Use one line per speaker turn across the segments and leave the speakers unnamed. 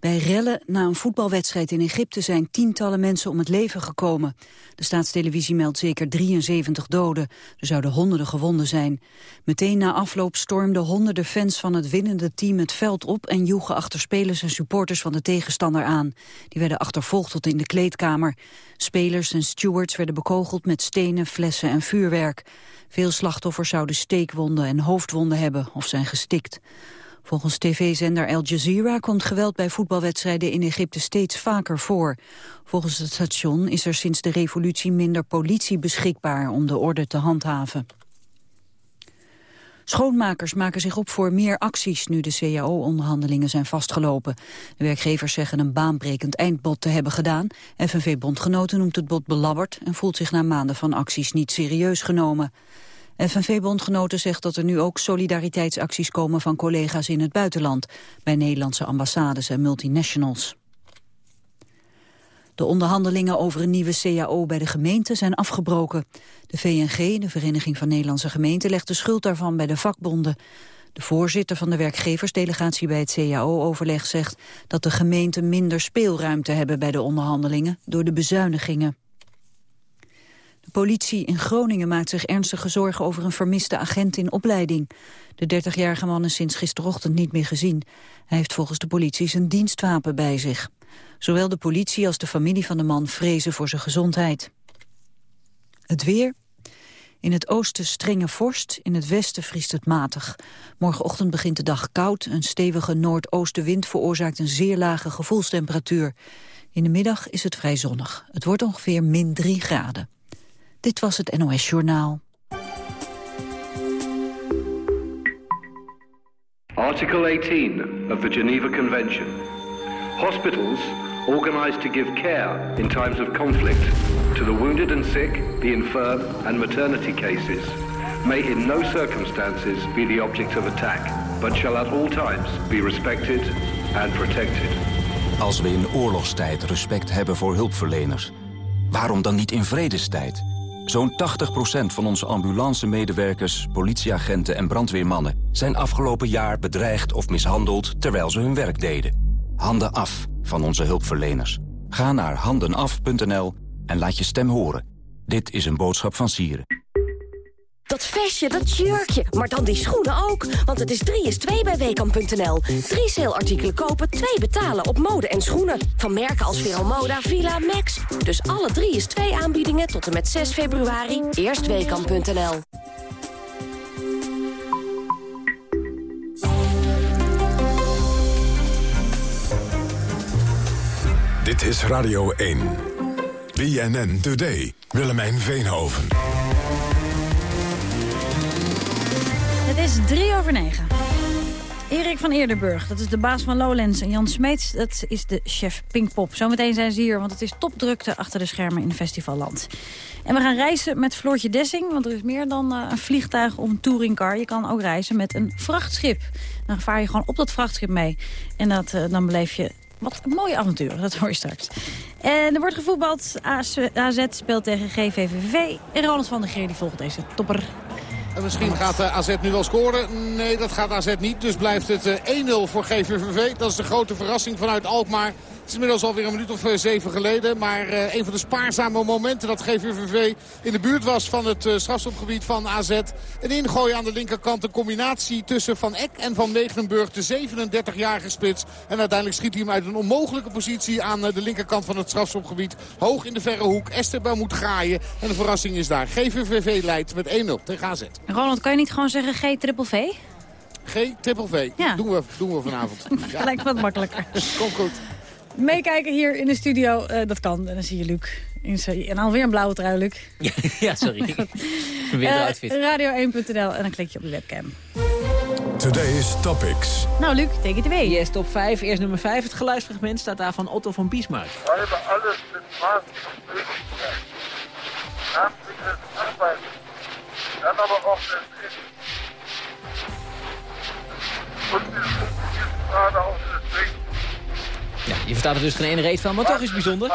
Bij rellen na een voetbalwedstrijd in Egypte zijn tientallen mensen om het leven gekomen. De staatstelevisie meldt zeker 73 doden. Er zouden honderden gewonden zijn. Meteen na afloop stormden honderden fans van het winnende team het veld op... en joegen achter spelers en supporters van de tegenstander aan. Die werden achtervolgd tot in de kleedkamer. Spelers en stewards werden bekogeld met stenen, flessen en vuurwerk. Veel slachtoffers zouden steekwonden en hoofdwonden hebben of zijn gestikt. Volgens tv-zender Al Jazeera komt geweld bij voetbalwedstrijden in Egypte steeds vaker voor. Volgens het station is er sinds de revolutie minder politie beschikbaar om de orde te handhaven. Schoonmakers maken zich op voor meer acties nu de CAO-onderhandelingen zijn vastgelopen. De werkgevers zeggen een baanbrekend eindbod te hebben gedaan. FNV-bondgenoten noemt het bod belabberd en voelt zich na maanden van acties niet serieus genomen. FNV-bondgenoten zegt dat er nu ook solidariteitsacties komen van collega's in het buitenland, bij Nederlandse ambassades en multinationals. De onderhandelingen over een nieuwe CAO bij de gemeente zijn afgebroken. De VNG, de Vereniging van Nederlandse Gemeenten, legt de schuld daarvan bij de vakbonden. De voorzitter van de werkgeversdelegatie bij het CAO-overleg zegt dat de gemeenten minder speelruimte hebben bij de onderhandelingen door de bezuinigingen. Politie in Groningen maakt zich ernstige zorgen over een vermiste agent in opleiding. De 30-jarige man is sinds gisterochtend niet meer gezien. Hij heeft volgens de politie zijn dienstwapen bij zich. Zowel de politie als de familie van de man vrezen voor zijn gezondheid. Het weer. In het oosten strenge vorst, in het westen vriest het matig. Morgenochtend begint de dag koud. Een stevige noordoostenwind veroorzaakt een zeer lage gevoelstemperatuur. In de middag is het vrij zonnig. Het wordt ongeveer min 3 graden. Dit was het NOS Journaal.
Article 18 of the Geneva Convention. Hospitals organized to give care in times of conflict to the wounded and sick, the infirm and maternity cases may in no circumstances be the object of attack, but shall at all times be respected and protected.
Als we in oorlogstijd respect hebben voor hulpverleners, waarom dan niet in vredestijd? Zo'n 80% van onze ambulance-medewerkers, politieagenten en brandweermannen... zijn afgelopen jaar bedreigd of mishandeld terwijl ze hun werk deden. Handen af van onze hulpverleners. Ga naar handenaf.nl en laat je stem horen. Dit is een boodschap van Sieren.
Dat vestje, dat jurkje, maar dan die schoenen ook. Want het is 3 is 2 bij Weekamp.nl. Drie saleartikelen kopen, twee betalen op mode en schoenen. Van merken als Veromoda, Villa, Max. Dus alle 3 is 2 aanbiedingen tot en met 6 februari. Eerst.
Dit is Radio 1. BNN Today. Willemijn Veenhoven.
Het is drie over negen. Erik van Eerdenburg, dat is de baas van Lowlands. En Jan Smeets, dat is de chef Pinkpop. Zometeen zijn ze hier, want het is topdrukte achter de schermen in Festivalland. En we gaan reizen met Floortje Dessing, want er is meer dan uh, een vliegtuig of een touringcar. Je kan ook reizen met een vrachtschip. Dan vaar je gewoon op dat vrachtschip mee. En dat, uh, dan beleef je wat een mooie avontuur, dat hoor je straks. En er wordt gevoetbald. AZ speelt tegen GVVV. En Ronald van der Geer die volgt deze topper.
En misschien gaat AZ nu wel scoren. Nee, dat gaat AZ niet. Dus blijft het 1-0 voor GVVV. Dat is de grote verrassing vanuit Alkmaar. Het is inmiddels alweer een minuut of eh, zeven geleden. Maar uh, een van de spaarzame momenten dat GVVV in de buurt was van het uh, strafstopgebied van AZ. Een ingooi aan de linkerkant. Een combinatie tussen Van Eck en Van Megenburg. De 37-jarige spits. En uiteindelijk schiet hij hem uit een onmogelijke positie aan de linkerkant van het strafstopgebied. Hoog in de verre hoek. Esteban moet graaien. En de verrassing is daar. GVVV leidt met 1-0 tegen AZ.
Roland, kan je niet gewoon zeggen G-triple-V?
G-triple-V. Ja. Doen, we, doen we vanavond.
ja. Lijkt wat makkelijker.
Komt goed.
Meekijken hier in de studio, uh, dat kan. En dan zie je Luc. In en alweer een blauwe trui, Luc.
ja, sorry. Weer
uh,
outfit.
Radio1.nl en dan klik je op de webcam.
Today's Topics.
Nou, Luc, take it away.
Yes, top 5. Eerst nummer 5. Het geluidsfragment staat daar van Otto van Bismarck.
We hebben alles met maat en möglichkeit. Nachtliches Arbeiten. Dann aber auch der Sinn. Und wir suchen gerade auch das Denken.
Ja, je verstaat er dus geen ene reet van, maar toch is het bijzonder.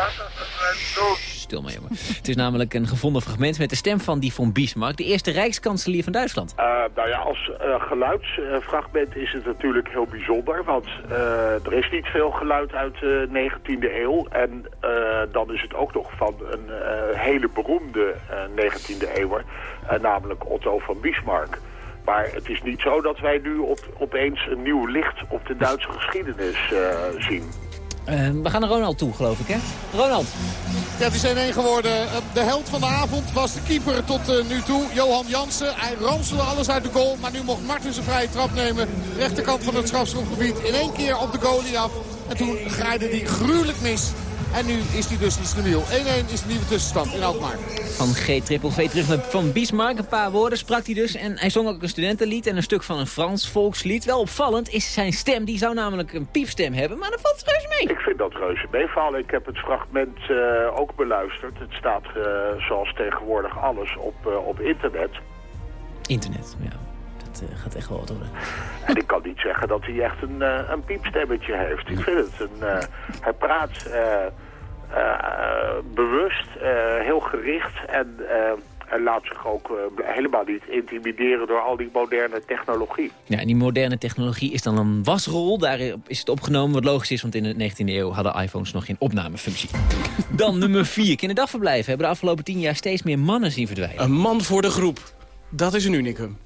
Stil maar, jongen. Het is namelijk een gevonden fragment met de stem van die von Bismarck... de eerste rijkskanselier van Duitsland.
Uh, nou ja, als uh, geluidsfragment is het natuurlijk heel bijzonder. Want uh, er is niet veel geluid uit de 19e eeuw. En dan is het ook nog van een hele beroemde 19e eeuwer. namelijk Otto van Bismarck. Maar het is niet zo dat wij nu op, opeens een nieuw licht op de Duitse geschiedenis zien.
Uh, we gaan naar Ronald toe, geloof ik, hè? Ronald.
Ja, het is 1-1 geworden. Uh, de held van de avond was de keeper tot uh, nu toe, Johan Jansen. Hij ranselde alles uit de goal, maar nu mocht Martens een vrije trap nemen. Rechterkant van het strafschopgebied in één keer op de goalie af. En toen graaide hij gruwelijk mis. En nu is hij dus niet stabiel. 1-1 is de nieuwe tussenstand in Alkmaar.
Van G-triple-V terug naar Van Bismarck. Een paar woorden sprak hij dus. En hij zong ook een studentenlied en een stuk van een Frans volkslied. Wel opvallend is zijn stem. Die zou namelijk een piepstem hebben. Maar dat valt reuze mee.
Ik vind dat reuze meevallen. Ik heb het fragment uh, ook beluisterd. Het staat uh, zoals tegenwoordig alles op, uh, op internet.
Internet, ja. Dat gaat echt wel wat worden.
En ik kan niet zeggen dat hij echt een, een piepstemmetje heeft. Ik vind het een... hij praat uh, bewust, uh, heel gericht en hij laat zich ook helemaal niet intimideren door al die moderne technologie.
Ja, en die moderne technologie is dan een wasrol. Daar is het opgenomen, wat logisch is, want in de 19e eeuw hadden iPhones nog geen opnamefunctie. dan nummer 4. Kinderdagverblijven hebben de afgelopen 10 jaar steeds meer mannen zien verdwijnen.
Een man voor de groep. Dat is een unicum.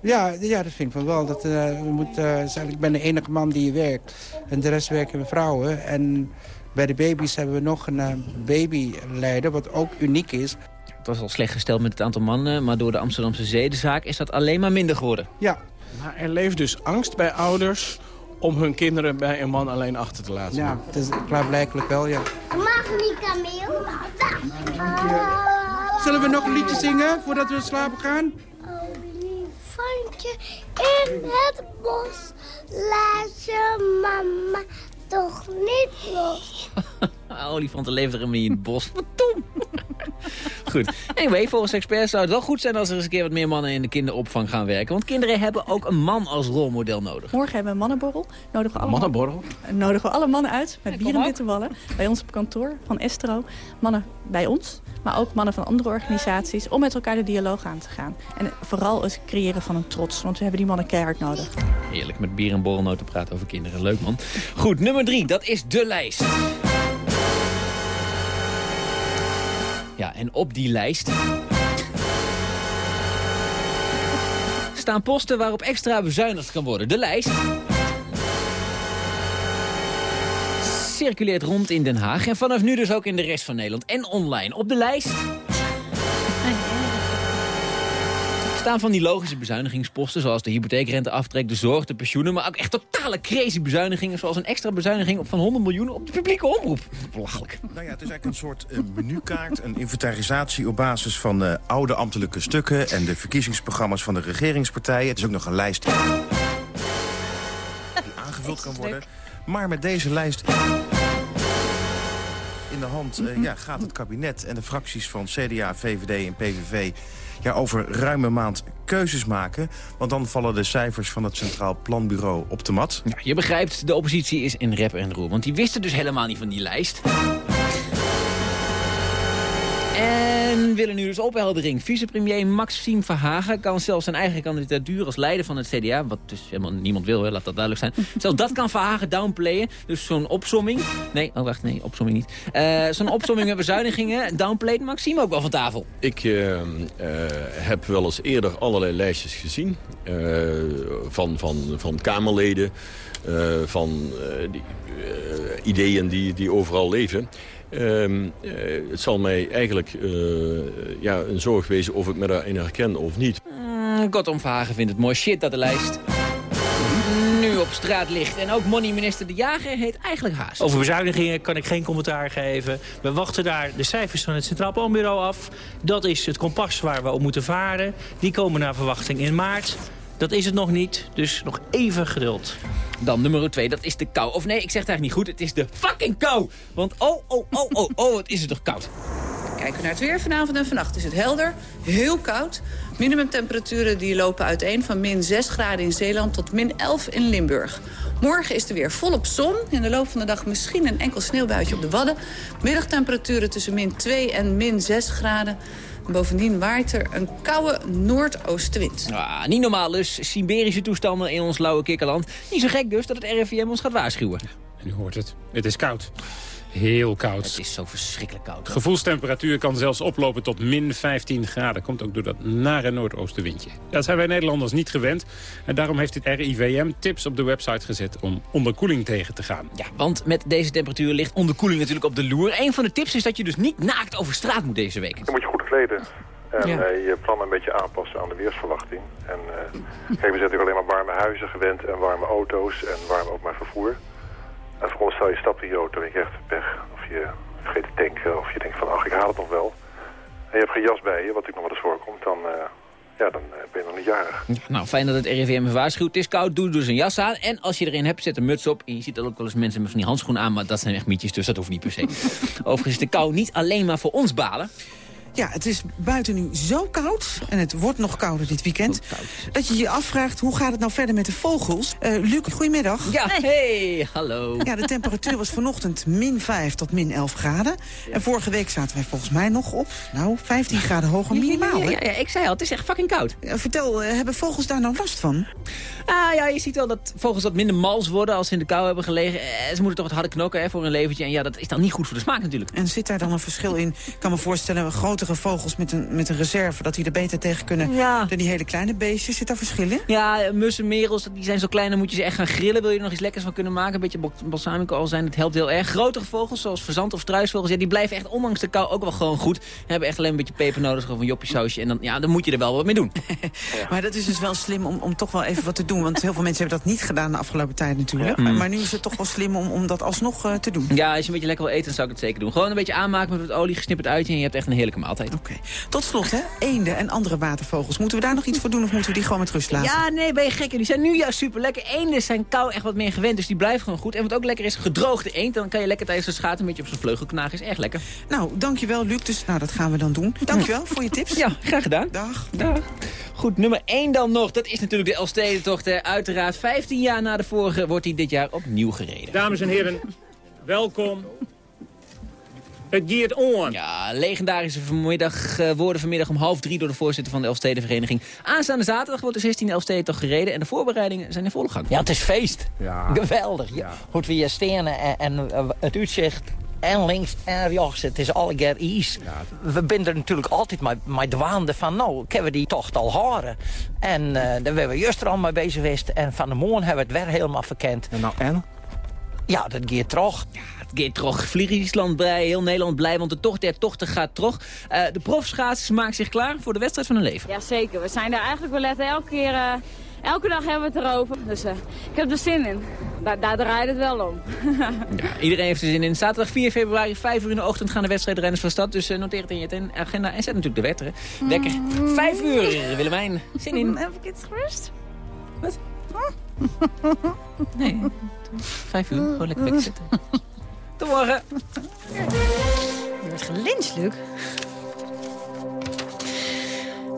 Ja, ja, dat vind ik wel. Dat, uh, we moeten, uh, ik ben de enige man die hier werkt. En de rest werken vrouwen. En bij de baby's hebben we nog een uh, babyleider, wat ook uniek is.
Het was al slecht gesteld met het aantal mannen... maar door de Amsterdamse zedenzaak is dat alleen maar minder geworden.
Ja.
Maar er leeft dus angst bij ouders om hun kinderen bij een man alleen achter te laten.
Ja, het is klaarblijkelijk wel, ja.
Mag niet, Camille?
Zullen we nog een liedje zingen voordat we slapen gaan?
Olifantje in het bos, laat je mama toch niet los.
Olifanten leven er in het bos. Wat dom. goed. Anyway, volgens experts zou het wel goed zijn als er eens een keer wat meer mannen in de kinderopvang gaan werken. Want kinderen hebben ook een man als rolmodel nodig.
Morgen hebben we een mannenborrel. Nodigen we alle
mannenborrel?
Man nodigen we alle mannen uit met bier en bitterballen. Bij ons op kantoor van Estro. Mannen bij ons, maar ook mannen van andere organisaties. Om met elkaar de dialoog aan te gaan. En vooral het creëren van een trots. Want we hebben die mannen keihard nodig.
Heerlijk met bier en borrelnoten praten over kinderen. Leuk man. Goed, nummer drie. Dat is de lijst. Ja, en op die lijst... staan posten waarop extra bezuinigd kan worden. De lijst... circuleert rond in Den Haag en vanaf nu dus ook in de rest van Nederland. En online. Op de lijst staan van die logische bezuinigingsposten... zoals de hypotheekrenteaftrek, de zorg, de pensioenen... maar ook echt totale crazy bezuinigingen... zoals een extra bezuiniging van 100 miljoen op de publieke omroep. Belachelijk.
Nou ja, het is eigenlijk een soort uh, menukaart, een inventarisatie... op basis van uh, oude ambtelijke stukken... en de verkiezingsprogramma's van de regeringspartijen. Het is ook nog een lijst die aangevuld kan worden. Maar met deze lijst in de hand uh, ja, gaat het kabinet en de fracties van CDA, VVD en PVV ja, over ruime maand keuzes maken. Want dan vallen de cijfers van het Centraal Planbureau op de mat.
Ja, je begrijpt, de oppositie is in rep en roer. Want die wisten dus helemaal niet van die lijst. En willen nu dus opheldering. Vicepremier Maxime Verhagen kan zelfs zijn eigen kandidatuur als leider van het CDA... wat dus helemaal niemand wil, hè, laat dat duidelijk zijn. Zelfs dat kan Verhagen downplayen. Dus zo'n opsomming... Nee, oh wacht, nee, opsomming niet. Uh, zo'n opsomming met bezuinigingen downplayt Maxime ook wel van tafel.
Ik uh, uh, heb wel eens eerder allerlei lijstjes gezien. van, van, van Kamerleden, van die, ideeën die, die overal leven... Um, uh, het zal mij eigenlijk uh, ja, een zorg wezen of ik me daarin herken of niet.
Mm, Kortom, Verhagen vindt het mooi shit dat de lijst nu op straat ligt. En ook money-minister De Jager heet eigenlijk haast.
Over bezuinigingen kan ik geen commentaar geven. We wachten daar de cijfers van het Centraal Planbureau af. Dat is het kompas waar we op moeten varen. Die komen naar verwachting in maart. Dat is het nog niet, dus nog even geduld.
Dan nummer 2, dat is de kou. Of nee, ik zeg het eigenlijk niet goed, het is de fucking kou. Want oh, oh, oh, oh, oh, wat is het toch koud.
Kijken we naar het weer vanavond en vannacht is het helder, heel koud. Minimumtemperaturen die lopen uiteen van min 6 graden in Zeeland tot min 11 in Limburg. Morgen is er weer volop zon. In de loop van de dag misschien een enkel sneeuwbuitje op de Wadden. Middagtemperaturen tussen min 2 en min 6 graden. Bovendien waait er een koude noordoostenwind.
Ah, niet normaal dus. Siberische toestanden in ons lauwe kikkerland. Niet zo gek dus dat het RIVM ons gaat waarschuwen.
En u hoort het. Het is koud. Heel koud.
Het is zo verschrikkelijk koud.
Gevoelstemperatuur kan zelfs oplopen tot min 15 graden. Komt ook door dat nare noordoostenwindje. Dat zijn wij Nederlanders niet gewend. En daarom heeft het RIVM tips op de website gezet om onderkoeling tegen te gaan.
Ja, want met deze temperatuur ligt onderkoeling natuurlijk op de loer. Een van de tips is dat je dus niet naakt over straat moet deze week.
Dan moet je goed kleden. En
Ja.
eh, je plan een beetje aanpassen aan de weersverwachting. En eh kijk, we zijn natuurlijk alleen maar warme huizen gewend en warme auto's en warm openbaar vervoer. En veronderstel je stapt in je auto en je krijgt pech. Of je vergeet te tanken of je denkt van ach ik haal het nog wel. En je hebt geen jas bij je, wat natuurlijk nog wel eens voorkomt, dan, eh, ja, dan eh, ben je nog niet jarig.
Nou, fijn dat het RIVM waarschuwt. Het is koud, doe dus een jas aan. En als je erin hebt, zet een muts op. En je ziet ook wel eens mensen met van die handschoenen aan. Maar dat zijn echt mietjes, dus dat hoeft niet per se. Overigens is de kou niet alleen maar voor ons balen.
Ja, het is buiten nu zo koud, en het wordt nog kouder dit weekend... dat je je afvraagt, hoe gaat het nou verder met de vogels? Eh Luc, goedemiddag.
Ja, hey, hallo.
Ja, de temperatuur was vanochtend min 5 tot min 11 graden. En vorige week zaten wij volgens mij nog op, nou, 15 graden hoger minimaal.
Ja,
hè?
ja, ja, ik zei al, het is echt fucking koud.
Ja, vertel, eh, hebben vogels daar nou last van?
Ah ja, je ziet wel dat vogels wat minder mals worden als ze in de kou hebben gelegen. Eh, ze moeten toch wat harder knokken hè, voor hun leventje. En ja, dat is dan niet goed voor de smaak natuurlijk.
En zit daar dan een verschil in? Ik kan me voorstellen, grotere vogels met een, met een reserve... dat die er beter tegen kunnen
Ja.
dan die hele kleine beestjes. Zit daar verschil in?
Ja, mussen, merels, die zijn zo klein, dan moet je ze echt gaan grillen. Wil je er nog iets lekkers van kunnen maken? Een beetje bal- balsamico al zijn, het helpt heel erg. Grotere vogels, zoals verzand of struisvogels, ja, die blijven echt ondanks de kou ook wel gewoon goed. Hebben echt alleen een beetje peper nodig, of een joppiesausje. En dan, ja, dan moet je er wel wat mee doen.
Maar dat is dus wel slim om, om toch wel even wat te doen. Want heel veel mensen hebben dat niet gedaan de afgelopen tijd natuurlijk.
Ja.
Maar,
Mm.
maar nu is het toch wel slim om, om dat alsnog eh, te doen.
Ja, als je een beetje lekker wil eten, dan zou ik het zeker doen. Gewoon een beetje aanmaken met wat olie, gesnipperd uitje en je hebt echt een heerlijke maaltijd.
Oké. Tot slot, hè, eenden en andere watervogels. Moeten we daar nog iets voor doen of moeten we die gewoon met rust laten?
Ja, nee, ben je gek. Die zijn nu juist super lekker. Eenden zijn kou echt wat meer gewend, dus die blijven gewoon goed. En wat ook lekker is, gedroogde eend. Dan kan je lekker tijdens de schaat een beetje op zijn vleugel knagen. Is echt lekker.
Nou, dankjewel Luc. Dus nou, dat gaan we dan doen. Dankjewel voor je tips.
Ja, graag gedaan.
Dag.
Dag. Goed, nummer 1 dan nog. Dat is natuurlijk de Elfstedentocht. hè. Uiteraard 15 jaar na de vorige wordt hij dit jaar opnieuw gereden.
Dames en heren, welkom. Het Geert On.
Ja, legendarische vanmiddag, eh, woorden vanmiddag om half drie door de voorzitter van de Elfstedenvereniging. Aanstaande zaterdag wordt de 16e Elfstedentocht gereden en de voorbereidingen zijn in volle gang.
Ja, het is feest. Geweldig. Ja. Goed, we staan en, en eh, het uitzicht en links en rechts, het is alle keer is. We zijn er natuurlijk altijd met, met dwaande van, nou, kunnen we die tocht al horen? En eh, daar hebben we juist er al mee bezig geweest. En van de morgen hebben we het weer helemaal verkend.
Nou, en?
Ja, dat gaat toch.
Gaat toch. Vliegisland blij, heel Nederland blij, want de tocht der tochten gaat toch. Eh, de profschaatsers maken zich klaar voor de wedstrijd van hun leven.
Jazeker, we zijn daar eigenlijk wel letten. Elke keer, eh, elke dag hebben we het erover. Dus eh, ik heb er zin in. Daar, daar draait het wel om.
Ja, iedereen heeft er zin in. Zaterdag 4 februari, 5 uur in de ochtend gaan de wedstrijdrenners van stad. Dus noteer het in je agenda en zet natuurlijk de wetter. hè. Wekker. 5 uur, Willemijn. Zin in.
Heb ik het gerust?
Wat? Nee. 5 uur, gewoon lekker wekker zitten. Tot morgen.
Je wordt gelyncht, Luc.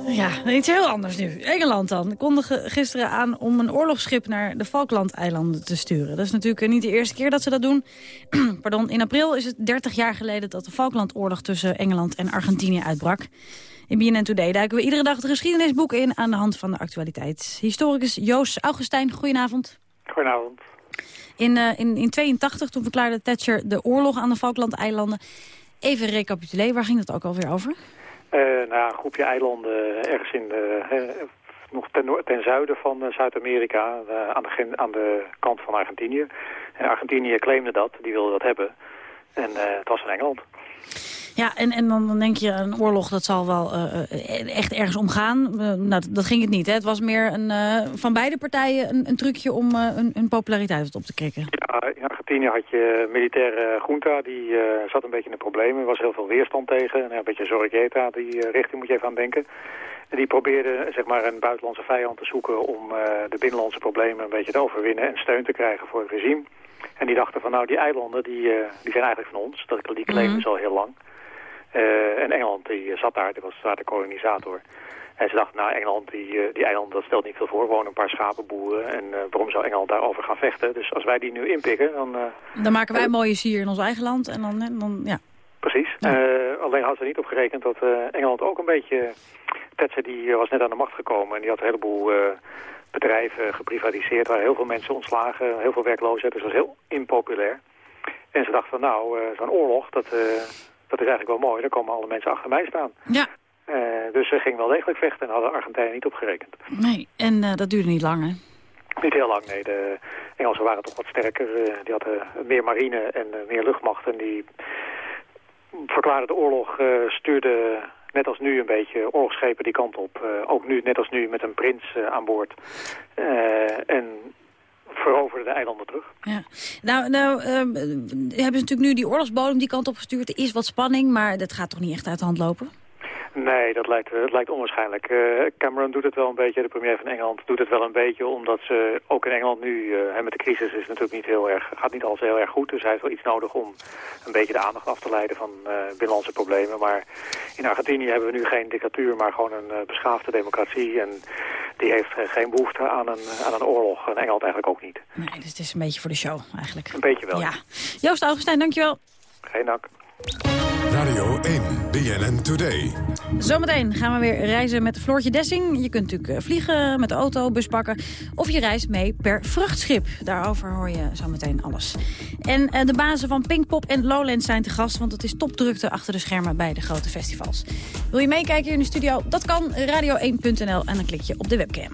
Ja, iets heel anders nu. Engeland dan. kondigde gisteren aan om een oorlogsschip naar de Falklandeilanden te sturen. Dat is natuurlijk eh, niet de eerste keer dat ze dat doen. Pardon, in april is het 30 jaar geleden dat de Falklandoorlog tussen Engeland en Argentinië uitbrak. In BNN Today duiken we iedere dag de geschiedenisboeken in aan de hand van de actualiteit. Historicus Joost Augustijn, goedenavond.
Goedenavond.
In, eh, in, in 82 toen verklaarde Thatcher de oorlog aan de Falklandeilanden. Even recapituleren, waar ging dat ook alweer over?
Eh, nou een groepje eilanden ergens in de, eh, nog ten, ten zuiden van eh, Zuid-Amerika, eh, aan, de, aan de kant van Argentinië. En Argentinië claimde dat, die wilde dat hebben. En eh, het was in Engeland.
Ja, en, en dan, dan denk je, een oorlog, dat zal wel eh, eh, echt ergens omgaan. Eh, nou, dat, ging het niet, hè? Het was meer een, van beide partijen een, een trucje om hun, hun populariteit op te krikken.
Ja, in Argentinië had je een militaire junta, die zat een beetje in de problemen. Er was heel veel weerstand tegen. En een beetje Zorrigueta, die richting moet je even aan denken. En die probeerde zeg maar, een buitenlandse vijand te zoeken om eh, de binnenlandse problemen een beetje te overwinnen en steun te krijgen voor het regime. En die dachten van nou, die eilanden die, eh, die zijn eigenlijk van ons. Dat, die claimen
Mhm.
ze al heel lang. en Engeland die zat daar, die was daar de kolonisator. En ze dachten, nou, Engeland, die, die eilanden, dat stelt niet veel voor. Wonen een paar schapenboeren. En waarom zou Engeland daarover gaan vechten? Dus als wij die nu inpikken, dan...
dan maken wij mooie sier in ons eigen land. En dan, dan ja.
Precies. alleen hadden ze niet op gerekend dat Engeland ook een beetje... Thatcher die was net aan de macht gekomen en die had een heleboel bedrijven geprivatiseerd. waar heel veel mensen ontslagen, heel veel werkloosheid. Dus dat was heel impopulair. En ze dachten van nou, zo'n oorlog, dat, dat is eigenlijk wel mooi. Dan komen alle mensen achter mij staan.
Ja.
dus ze ging wel degelijk vechten en hadden Argentijnen niet opgerekend.
Nee, en dat duurde niet lang hè?
Niet heel lang, nee. De Engelsen waren toch wat sterker. die hadden meer marine en meer luchtmacht. En die verklaarden de oorlog, stuurden net als nu een beetje oorlogsschepen die kant op. Uh, ook nu, net als nu, met een prins uh, aan boord. En veroverden de eilanden terug.
Ja. Nou, nou hebben ze natuurlijk nu die oorlogsbodem die kant op gestuurd. Er is wat spanning, maar dat gaat toch niet echt uit de hand lopen?
Nee, dat lijkt, dat lijkt onwaarschijnlijk. Uh, Cameron doet het wel een beetje, de premier van Engeland doet het wel een beetje, omdat ze ook in Engeland nu, uh, met de crisis is natuurlijk niet heel erg, gaat niet alles heel erg goed. Dus hij heeft wel iets nodig om een beetje de aandacht af te leiden van uh, binnenlandse problemen. Maar in Argentinië hebben we nu geen dictatuur, maar gewoon een beschaafde democratie. En die heeft geen behoefte aan een, aan een oorlog. En Engeland eigenlijk ook niet.
Nee, dus het is een beetje voor de show eigenlijk.
Een beetje wel.
Ja. Joost Augustijn, dankjewel.
Geen dank.
Radio 1, BNN Today.
Zometeen gaan we weer reizen met Floortje Dessing. Je kunt natuurlijk vliegen met de auto, bus pakken. Of je reist mee per vrachtschip. Daarover hoor je zometeen alles. En uh, de bazen van Pinkpop en Lowlands zijn te gast... want het is topdrukte achter de schermen bij de grote festivals. Wil je meekijken hier in de studio? Dat kan, radio1.nl en dan klik je op de webcam.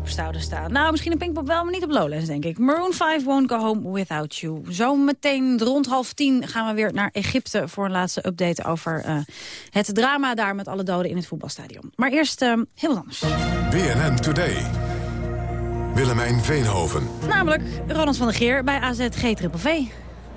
Pinkpop zouden staan. Nou, misschien een Pinkpop wel, maar niet op Lowlands, denk ik. Maroon 5 won't go home without you. Zo meteen rond half tien gaan we weer naar Egypte... voor een laatste update over uh, het drama daar met alle doden in het voetbalstadion. Maar eerst uh, heel wat anders.
BNN Today. Willemijn Veenhoven.
Namelijk Ronald van der Geer bij AZ G-triple-V.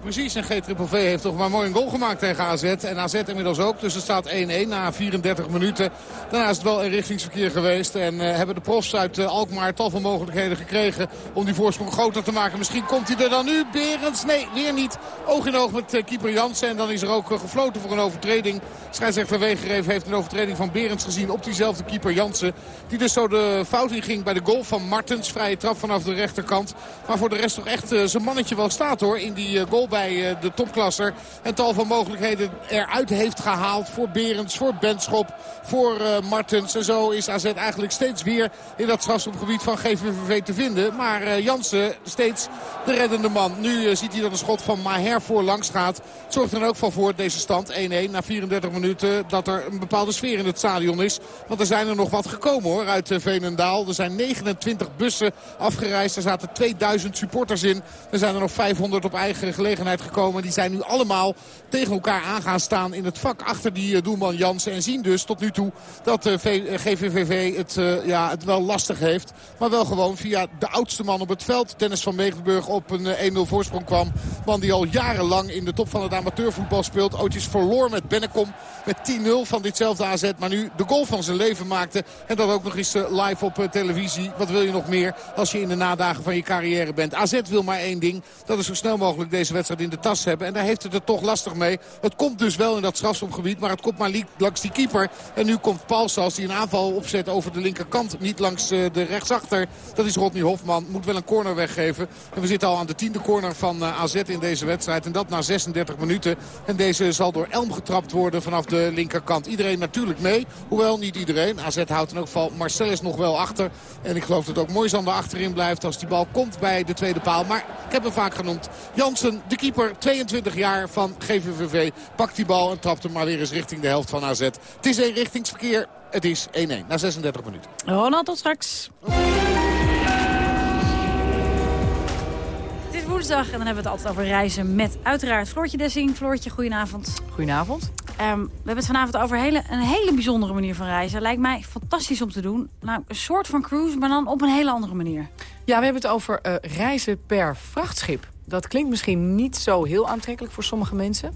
Precies, en G-Triple-V heeft toch maar mooi een goal gemaakt tegen AZ. En AZ inmiddels ook, dus het staat 1-1 na 34 minuten. Daarna is het wel een richtingsverkeer geweest. En uh, hebben de profs uit uh, Alkmaar tal van mogelijkheden gekregen om die voorsprong groter te maken. Misschien komt hij er dan nu. Berends, nee, weer niet. Oog in oog met uh, keeper Jansen. En dan is er ook gefloten voor een overtreding. Scheidsrechter Wegereef heeft een overtreding van Berends gezien op diezelfde keeper Jansen. Die dus zo de fout in ging bij de goal van Martens. Vrije trap vanaf de rechterkant. Maar voor de rest toch echt zijn mannetje wel staat hoor in die goal bij eh, de topklasser. En tal van mogelijkheden eruit heeft gehaald voor Berends, voor Benschop, voor uh, Martens. En zo is AZ eigenlijk steeds weer in dat strafschopgebied van GVVV te vinden. Maar uh, Jansen steeds de reddende man. Nu ziet hij dat een schot van Maher voor langs gaat. Zorgt er dan ook van voor deze stand 1-1 na 34 minuten dat er een bepaalde sfeer in het stadion is. Want er zijn er nog wat gekomen hoor uit Veenendaal. Er zijn 29 bussen afgereisd. Er zaten 2000 supporters in. Er zijn er nog 500 op eigen gelegenheid gekomen. Die zijn nu allemaal tegen elkaar aan gaan staan in het vak achter die eh, doelman Jansen. En zien dus tot nu toe dat GVVV eh, het, uh, ja, het wel lastig heeft. Maar wel gewoon via de oudste man op het veld. Dennis van Megenburg op een 1-0 voorsprong kwam. Man die al jarenlang in de top van het amateurvoetbal speelt. Ootjes verloor met Bennekom met 10-0 van ditzelfde AZ. Maar nu de goal van zijn leven maakte. En dat ook nog eens live op televisie. Wat wil je nog meer als je in de nadagen van je carrière bent. AZ wil maar één ding. Dat is zo snel mogelijk deze wedstrijd in de tas hebben. En daar heeft het er toch lastig mee. Het komt dus wel in dat strafschopgebied. Maar het komt maar langs die keeper. En nu komt Paulsas die een aanval opzet over de linkerkant. Niet langs uh, de rechtsachter. Dat is Rodney Hofman. Moet wel een corner weggeven. En we zitten al aan de tiende corner van uh, AZ in deze wedstrijd. En dat na 36 minuten. En deze zal door Elm getrapt worden vanaf de linkerkant. Iedereen natuurlijk mee. Hoewel niet iedereen. AZ houdt in elk geval Marcellus nog wel achter. En ik geloof dat ook Moisander achterin blijft als die bal komt bij de tweede paal. Maar ik heb hem vaak genoemd. Jansen, de keeper, 22 jaar van GVVV. Pakt die bal en trapt hem maar weer eens richting de helft van AZ. Het is een richtingsverkeer. Het is 1-1 na 36 minuten.
Ronald, tot straks. Het is woensdag en dan hebben we het altijd over reizen met uiteraard Floortje Dessing. Floortje, goedenavond.
Goedenavond.
Um, we hebben het vanavond over hele, een hele bijzondere manier van reizen. Lijkt mij fantastisch om te doen. Nou, een soort van cruise, maar dan op een hele andere manier.
Ja, we hebben het over uh, reizen per vrachtschip. Dat klinkt misschien niet zo heel aantrekkelijk voor sommige mensen.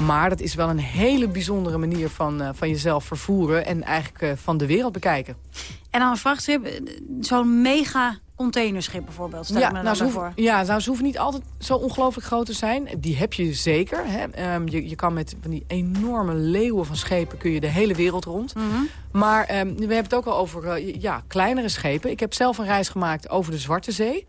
Maar dat is wel een hele bijzondere manier van, uh, van jezelf vervoeren... en eigenlijk uh, van de wereld bekijken.
En dan een vrachtschip, zo'n mega containerschip bijvoorbeeld. Stel
ja,
me
nou, ze
voor.
hoeven, ja, nou, ze hoeven niet altijd zo ongelooflijk groot te zijn. Die heb je zeker. Hè. Um, je, je kan met van die enorme leeuwen van schepen kun je de hele wereld rond.
Mhm.
Mm -hmm. Maar um, we hebben het ook al over uh, ja, kleinere schepen. Ik heb zelf een reis gemaakt over de Zwarte Zee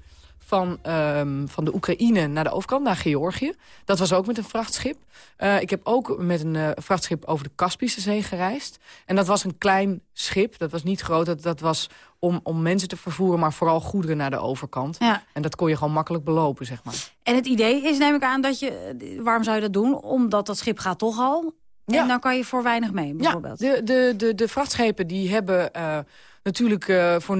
van, um, van de Oekraïne naar de overkant, naar Georgië. Dat was ook met een vrachtschip. Uh, ik heb ook met een uh, vrachtschip over de Kaspische Zee gereisd. En dat was een klein schip, dat was niet groot. Dat, dat was om, om mensen te vervoeren, maar vooral goederen naar de overkant.
Ja.
En dat kon je gewoon makkelijk belopen, zeg maar.
En het idee is, neem ik aan, dat je... Waarom zou je dat doen? Omdat dat schip gaat toch al. En
Ja.
dan kan je voor weinig mee, bijvoorbeeld.
Ja, de, de, de, de vrachtschepen die hebben uh, natuurlijk uh, voor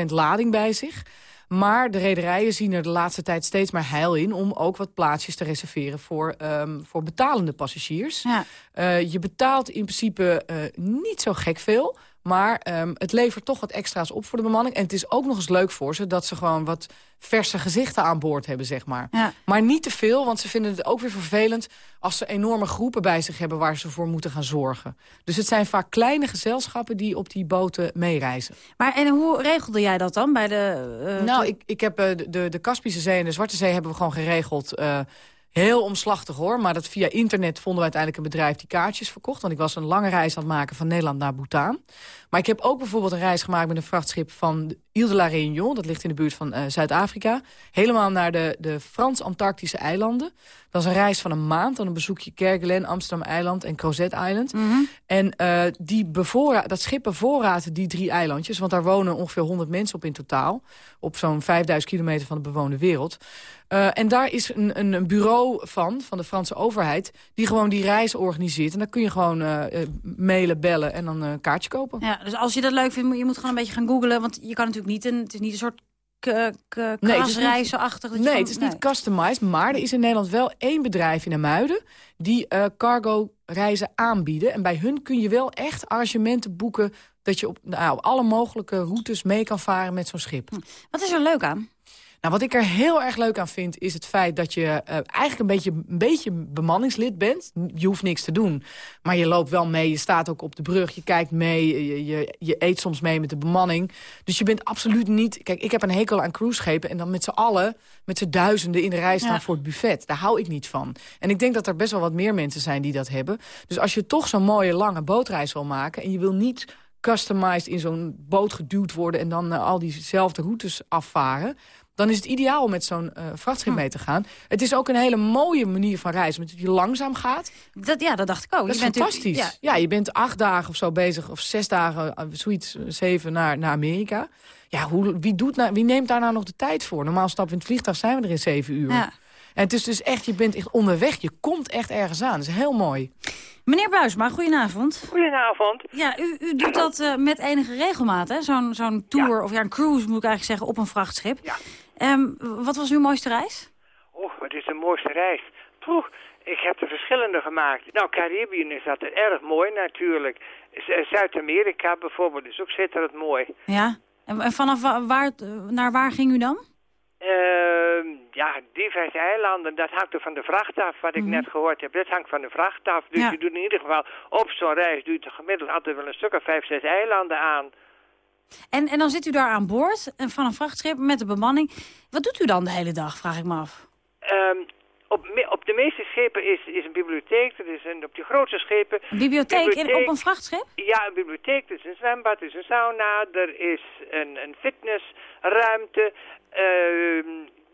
99% lading bij zich. Maar de rederijen zien er de laatste tijd steeds meer heil in... om ook wat plaatsjes te reserveren voor, um, voor betalende passagiers.
Ja.
Uh, je betaalt in principe uh, niet zo gek veel... Maar um, het levert toch wat extra's op voor de bemanning. En het is ook nog eens leuk voor ze dat ze gewoon wat verse gezichten aan boord hebben, zeg maar.
Ja.
Maar niet te veel, want ze vinden het ook weer vervelend... als ze enorme groepen bij zich hebben waar ze voor moeten gaan zorgen. Dus het zijn vaak kleine gezelschappen die op die boten meereizen.
Maar en hoe regelde jij dat dan bij de... Uh,
nou, ik, ik heb uh, de, de Kaspische Zee en de Zwarte Zee hebben we gewoon geregeld... Uh, Heel omslachtig hoor, maar dat via internet vonden we uiteindelijk een bedrijf die kaartjes verkocht. Want ik was een lange reis aan het maken van Nederland naar Bhutan. Maar ik heb ook bijvoorbeeld een reis gemaakt met een vrachtschip van Ile de la Réunion. Dat ligt in de buurt van uh, Zuid-Afrika. Helemaal naar de, de Frans-Antarctische eilanden. Dat is een reis van een maand. Dan een bezoekje Kerguelen, Amsterdam-eiland en Crozet-eiland.
Mm -hmm.
En uh, die dat schip bevoorraadt die drie eilandjes. Want daar wonen ongeveer 100 mensen op in totaal. Op zo'n 5000 kilometer van de bewoonde wereld. Uh, en daar is een, een, een, bureau van, van de Franse overheid... die gewoon die reis organiseert. En dan kun je gewoon mailen, bellen en dan een kaartje kopen.
Ja, dus als je dat leuk vindt, moet je moet gewoon een beetje gaan googlen. Want je kan natuurlijk niet... Een, het is niet een soort nee, het is niet,
Nee, het is niet customized, maar er is in Nederland wel één bedrijf in de Muiden... die uh, cargo reizen aanbieden. En bij hun kun je wel echt arrangementen boeken... dat je op, nou, op alle mogelijke routes mee kan varen met zo'n schip. Hm.
Wat is er leuk aan?
Nou, wat ik er heel erg leuk aan vind, is het feit dat je uh, eigenlijk een beetje, een beetje bemanningslid bent. Je hoeft niks te doen, maar je loopt wel mee. Je staat ook op de brug, je kijkt mee, je, je, je eet soms mee met de bemanning. Dus je bent absoluut niet... Kijk, ik heb een hekel aan cruiseschepen en dan met z'n allen, met z'n duizenden in de rij staan voor het buffet. Daar hou ik niet van. En ik denk dat er best wel wat meer mensen zijn die dat hebben. Dus als je toch zo'n mooie lange bootreis wil maken en je wil niet customized in zo'n boot geduwd worden... en dan uh, al diezelfde routes afvaren dan is het ideaal om met zo'n uh, vrachtschip hm. mee te gaan. Het is ook een hele mooie manier van reizen, omdat je langzaam gaat.
Dat, ja, dat dacht ik ook.
Dat je is bent fantastisch. Ja. je bent acht dagen of zo bezig, of zes dagen, eh, zoiets, zeven naar, naar Amerika. Ja, hoe, wie, doet nou, wie neemt daar nou nog de tijd voor? Normaal stappen we in het vliegtuig, zijn we er in zeven uur. Ja. En het is dus echt, je bent echt onderweg. Je komt echt ergens aan. Dat is heel mooi.
Meneer Buisma, goedenavond.
Goedenavond.
Ja, u, u doet dat uh, met enige regelmaat, hè? Zo'n zo'n tour, of ja, een cruise moet ik eigenlijk zeggen, op een vrachtschip. Ja. Um, wat was uw mooiste reis?
Oh, wat is de mooiste reis? Poeh, ik heb er verschillende gemaakt. Nou, Caribbean is altijd erg mooi natuurlijk. Zuid-Amerika bijvoorbeeld is ook zitterend mooi.
Ja, en, vanaf waar, naar waar ging u dan?
Uh, ja, diverse eilanden, dat hangt er van de vracht af, wat ik mhm. net gehoord heb. Dat hangt van de vracht af. Dus je doet in ieder geval op zo'n reis, je gemiddeld altijd wel een stuk of vijf, zes eilanden aan.
En, en dan zit u daar aan boord van een vrachtschip met de bemanning. Wat doet u dan de hele dag, vraag ik me af?
Um, op, op, de meeste schepen is, is een bibliotheek. Dat is een, op de grootste schepen...
Een bibliotheek, in, op een vrachtschip?
Ja, een bibliotheek. Er is een zwembad, er is een sauna, er is een, een fitnessruimte. Uh,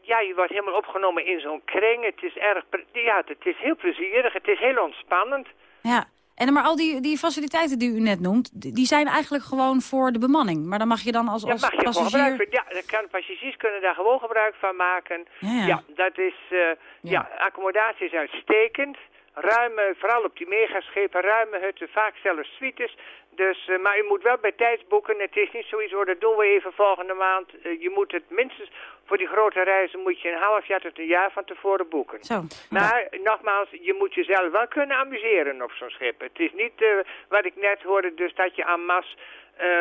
ja, je wordt helemaal opgenomen in zo'n kring. Het is erg... Ja, het is heel plezierig. Het is heel ontspannend.
Ja. En maar al die, die faciliteiten die u net noemt, die zijn eigenlijk gewoon voor de bemanning. Maar dan mag je dan als, als
mag je
passagier...
ja, dan kan, passagiers kunnen daar gewoon gebruik van maken. Ja, ja. dat is... Uh, ja. accommodatie is uitstekend. Ruime, vooral op die megaschepen, ruime hutten, vaak zelfs suites. Dus, uh, maar u moet wel bij tijd boeken. Het is niet zoiets, hoor, dat doen we even volgende maand. Uh, je moet het minstens, voor die grote reizen moet je een half jaar tot een jaar van tevoren boeken.
Zo.
Maar nogmaals, je moet jezelf wel kunnen amuseren op zo'n schip. Het is niet, uh, wat ik net hoorde, dus dat je aan mas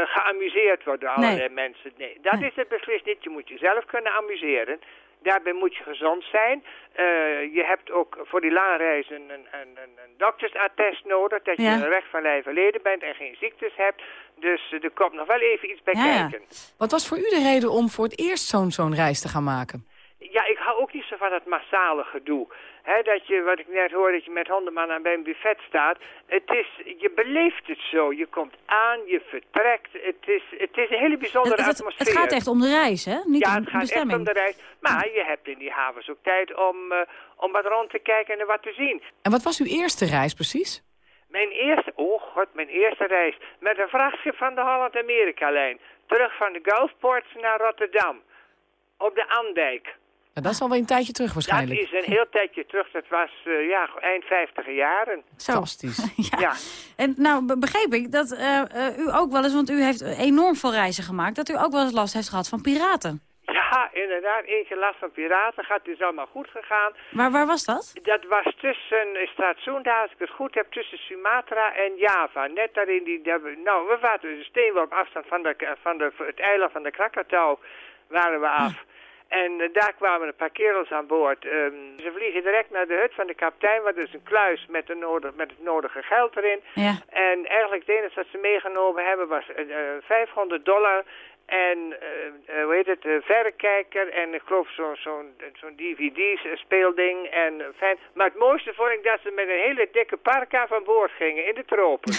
geamuseerd wordt door allerlei mensen. Nee, dat is het beslist niet. Je moet jezelf kunnen amuseren. Daarbij moet je gezond zijn. Uh, je hebt ook voor die lange reizen een, een, een, een doktersattest nodig. Dat je er weg van lijf leden bent en geen ziektes hebt. Dus uh, er komt nog wel even iets bij kijken.
Wat was voor u de reden om voor het eerst zo'n zo'n reis te gaan maken?
Ja, ik hou ook niet zo van het massale gedoe. He, dat je, wat ik net hoorde, dat je met honderd man aan bij een buffet staat. Het is, je beleeft het zo. Je komt aan, je vertrekt. Het is, het is een hele bijzondere
het,
atmosfeer.
Het gaat echt om de reis, hè? Niet
ja,
om
het gaat
bestemming.
echt om de reis. Maar je hebt in die havens ook tijd om, uh, om wat rond te kijken en wat te zien.
En wat was uw eerste reis precies?
Mijn eerste, oh god, mijn eerste reis. Met een vrachtschip van de Holland-Amerika-lijn. Terug van de Gulfports naar Rotterdam. Op de Andijk.
Dat is alweer een tijdje terug waarschijnlijk.
Dat is een heel tijdje terug. Dat was uh, ja, eind 50 jaren.
Fantastisch.
ja. En nou begreep ik dat uh, uh, u ook wel eens, want u heeft enorm veel reizen gemaakt... dat u ook wel eens last heeft gehad van piraten.
Ja, inderdaad. Eentje last van piraten. Gaat is allemaal goed gegaan.
Maar waar was dat?
Dat was tussen Straatsunda, als ik het goed heb, tussen Sumatra en Java. Net daarin die... Nou, we waren dus een steenworp afstand van, de, van de, het eiland van de Krakatau waren we af. En uh, daar kwamen een paar kerels aan boord. Um, ze vliegen direct naar de hut van de kapitein, waar dus een kluis met, de nodig, met het nodige geld erin.
Ja.
En eigenlijk het enige wat ze meegenomen hebben was uh, 500 dollar en, uh, hoe heet het, verrekijker en ik geloof zo'n zo'n zo'n DVD-speelding. En fijn. Maar het mooiste vond ik dat ze met een hele dikke parka van boord gingen in de tropen.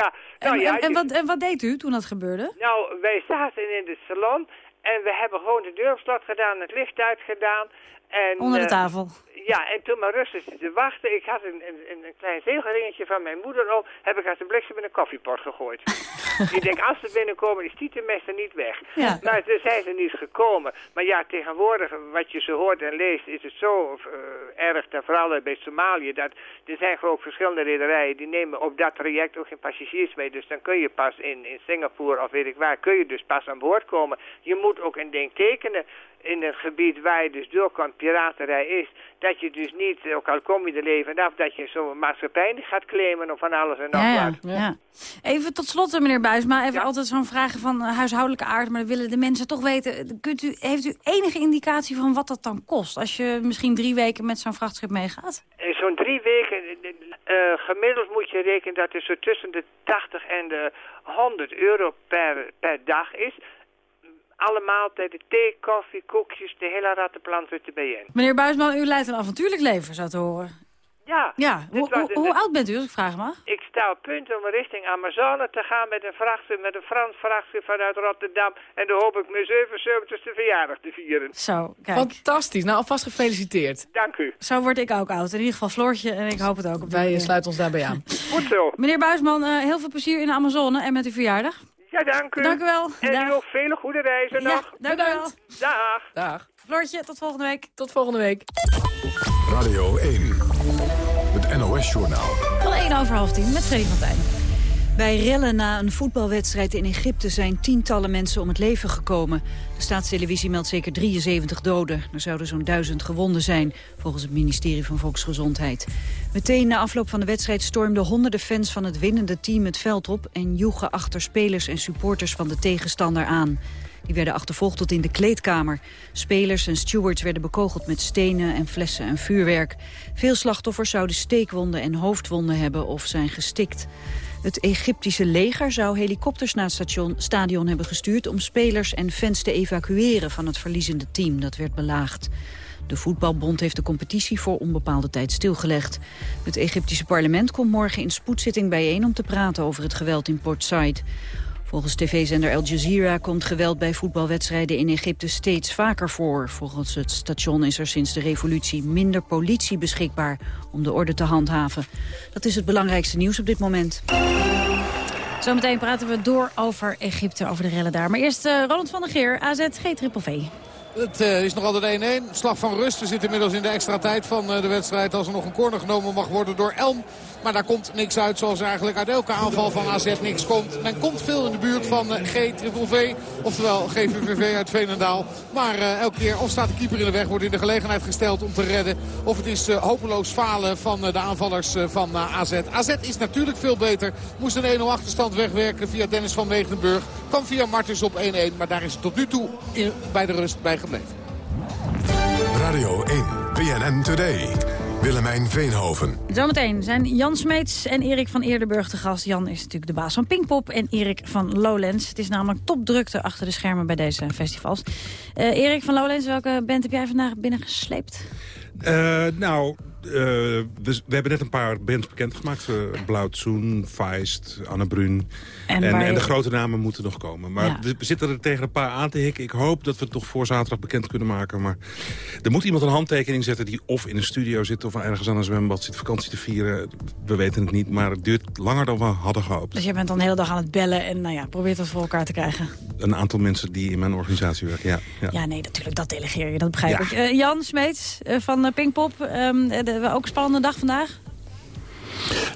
ja, nou,
en,
ja,
en, wat, en wat deed u toen dat gebeurde?
Nou, wij zaten in de salon En we hebben gewoon de deur slot gedaan, het licht uitgedaan. En,
Onder de
eh,
tafel.
ja, en toen maar rustig te wachten. Ik had een, een, een klein zegelringetje van mijn moeder op. Heb ik als een bliksem in een koffiepot gegooid. ik denk, als ze binnenkomen, is die tenminste niet weg.
Ja.
Maar toen zijn ze niet gekomen. Maar ja, tegenwoordig, wat je zo hoort en leest, is het zo eh, erg, dat vooral bij Somalië, dat er zijn gewoon verschillende rederijen, die nemen op dat traject ook geen passagiers mee. Dus dan kun je pas in, in Singapore of weet ik waar, kun je dus pas aan boord komen. Je moet ook een ding tekenen in het gebied waar je dus doorkomt, piraterij is, dat je dus niet, ook al kom je er leven af, dat je zo'n maatschappij niet gaat claimen of van alles en nog
Ja,
wat.
ja. Even tot slot, eh, meneer Buisma. Even altijd zo'n vragen van eh, huishoudelijke aard. Maar willen de mensen toch weten. Kunt u, heeft u enige indicatie van wat dat dan kost? Als je misschien drie weken met zo'n vrachtschip meegaat?
Zo'n drie weken, eh, eh, gemiddeld moet je rekenen dat het zo tussen de 80 en de 100 euro per, per dag is. Alle maaltijden, thee, koffie, koekjes, de hele rattenplan zit erbij in.
Meneer Buisman, u leidt een avontuurlijk leven, zo te horen.
Ja.
Ja, hoe, oud bent u, als ik vragen mag?
Ik sta op punt om richting Amazone te gaan met een vrachtschip, met een Frans vrachtschip vanuit Rotterdam. En dan hoop ik mijn 77ste verjaardag te vieren.
Zo, kijk.
Fantastisch. Nou, alvast gefeliciteerd.
Dank u.
Zo word ik ook oud. In ieder geval Floortje en ik hoop het ook. op
Wij
manier.
sluiten ons daarbij aan.
Goed zo.
Meneer Buisman, eh, heel veel plezier in de Amazone en met uw verjaardag.
Ja, dank u.
Dank u wel.
En
Dag.
u ook vele goede reizen
Ja,
nog.
dank u wel.
Dag.
Dag.
Floortje, tot volgende week.
Tot volgende week.
Radio 1. Het NOS-journaal.
Van 1 over half 10 met Freddy van Tijn.
Bij rellen na een voetbalwedstrijd in Egypte zijn tientallen mensen om het leven gekomen. De staatstelevisie meldt zeker 73 doden. Er zouden zo'n duizend gewonden zijn, volgens het ministerie van Volksgezondheid. Meteen na afloop van de wedstrijd stormden honderden fans van het winnende team het veld op... en joegen achter spelers en supporters van de tegenstander aan. Die werden achtervolgd tot in de kleedkamer. Spelers en stewards werden bekogeld met stenen en flessen en vuurwerk. Veel slachtoffers zouden steekwonden en hoofdwonden hebben of zijn gestikt. Het Egyptische leger zou helikopters naar het station, stadion hebben gestuurd... om spelers en fans te evacueren van het verliezende team dat werd belaagd. De voetbalbond heeft de competitie voor onbepaalde tijd stilgelegd. Het Egyptische parlement komt morgen in spoedzitting bijeen... om te praten over het geweld in Port Said. Volgens tv-zender Al Jazeera komt geweld bij voetbalwedstrijden in Egypte steeds vaker voor. Volgens het station is er sinds de revolutie minder politie beschikbaar om de orde te handhaven. Dat is het belangrijkste nieuws op dit moment.
Zometeen praten we door over Egypte, over de rellen daar. Maar eerst eh, Roland van der Geer, AZ G-triple-V.
Het eh, is nog altijd 1-1. Slag van rust. We zitten inmiddels in de extra tijd van eh, de wedstrijd. Als er nog een corner genomen mag worden door Elm. Maar daar komt niks uit zoals eigenlijk uit elke aanval van AZ niks komt. Men komt veel in de buurt van eh, G-triple-V. Oftewel GVVV uit Veenendaal. Maar eh, elke keer of staat de keeper in de weg. Wordt in de gelegenheid gesteld om te redden. Of het is eh, hopeloos falen van de aanvallers van AZ. AZ is natuurlijk veel beter. Moest een 1-0 achterstand wegwerken via Dennis van Wegenburg. Kwam via Martens op 1-1. Maar daar is het tot nu toe bij de rust bij gebleven.
Radio 1. BNN Today. Willemijn Veenhoven.
Zometeen zijn Jan Smeets en Erik van Eerdenburg te gast. Jan is natuurlijk de baas van Pinkpop en Erik van Lowlands. Het is namelijk topdrukte achter de schermen bij deze festivals. Eh, Erik van Lowlands, welke band heb jij vandaag binnengesleept?
Eh, nou, we, we hebben net een paar bands bekendgemaakt. Uh, Blauwtsoen, Feist, Anne Brun.
En
En, en,
je-
de grote namen moeten nog komen. Maar
Ja.
we, zitten er tegen een paar aan te hikken. Ik hoop dat we het toch voor zaterdag bekend kunnen maken. Maar er moet iemand een handtekening zetten die of in een studio zit... of ergens aan een zwembad zit vakantie te vieren. We weten het niet, maar het duurt langer dan we hadden gehoopt.
Dus jij bent dan de hele dag aan het bellen en nou ja, probeert dat voor elkaar te krijgen.
Een aantal mensen die in mijn organisatie werken, ja. ja.
Ja, nee, natuurlijk, dat delegeer je, dat begrijp
Ja.
ik. Eh, Jan Smeets eh, van eh, Pinkpop, ehm, eh, de- ook een spannende dag vandaag?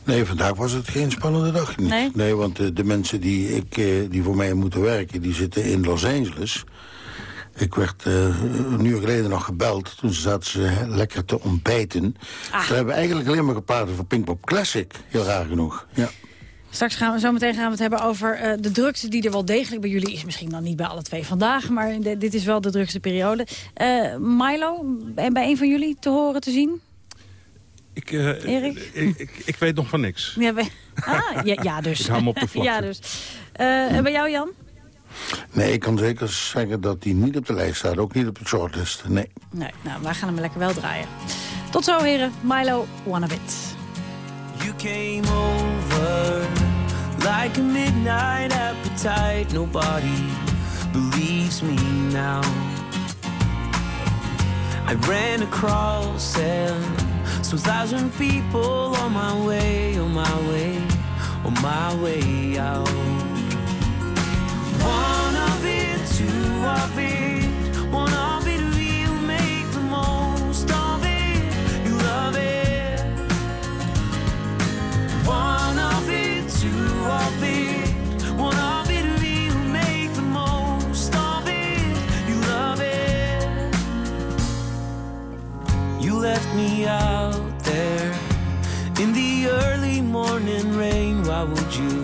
Nee, vandaag was het geen spannende dag niet.
Nee?
want de, de mensen die, ik, eh, die voor mij moeten werken, die zitten in Los Angeles. Ik werd eh, een uur geleden nog gebeld. Toen zaten ze lekker te ontbijten.
Ah.
Ze hebben eigenlijk alleen maar gepraat over Pinkpop Classic. Heel raar genoeg, ja.
Straks gaan we zo meteen gaan we het hebben over eh, de drukte die er wel degelijk bij jullie is. Misschien dan niet bij alle twee vandaag, maar de- dit is wel de drukste periode. Eh, Milo, en bij een van jullie te horen, te zien?
Ik, eh,
Erik?
Ik, ik, ik weet nog van niks.
Ja, bij- ah, ja, ja dus.
Ik hou hem op de vlakte.
ja, dus. Eh, en bij jou, Jan?
Nee, ik kan zeker zeggen dat die niet op de lijst staat. Ook niet op de shortlist, nee.
Nee, nou, wij gaan hem lekker wel draaien. Tot zo, heren. Milo, one of it.
You came over like a midnight appetite. Nobody believes me now. I ran across and some thousand people on my way, on my way, on my way out. One of it, two of it, one of it, we'll make the most of it. You love it. One of it, two of it, one of it, we'll make the most of it. You love it. You left me out rain. Why would you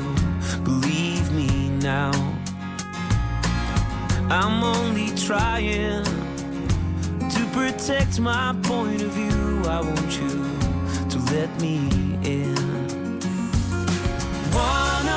believe me now? I'm only trying to protect my point of view. I want you to let me in. One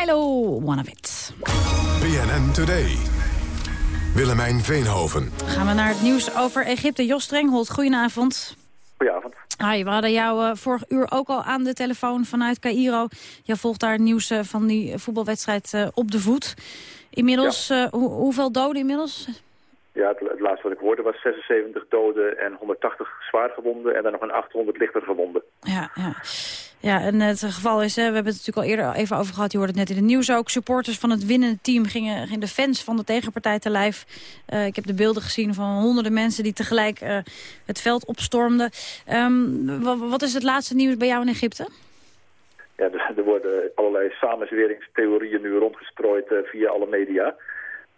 Milo, one of it.
BNN Today. Willemijn Veenhoven.
Gaan we naar het nieuws over Egypte. Jos Strenghold, goedenavond.
Goedenavond.
Hi, we hadden jou uh, vorig uur ook al aan de telefoon vanuit Cairo. Jij volgt daar het nieuws uh, van die voetbalwedstrijd uh, op de voet. Inmiddels, ja. hoeveel doden inmiddels?
Ja, het, het, laatste wat ik hoorde was 76 doden en 180 zwaar gewonden en dan nog een 800 lichter gewonden.
Ja, ja. Ja, en het geval is, we hebben het natuurlijk al eerder even over gehad, je hoorde het net in het nieuws ook. Supporters van het winnende team gingen, gingen de fans van de tegenpartij te lijf. Uh, ik heb de beelden gezien van honderden mensen die tegelijk uh, het veld opstormden. Um, wat is het laatste nieuws bij jou in Egypte?
Ja, er, worden allerlei samenzweringstheorieën nu rondgestrooid uh, via alle media.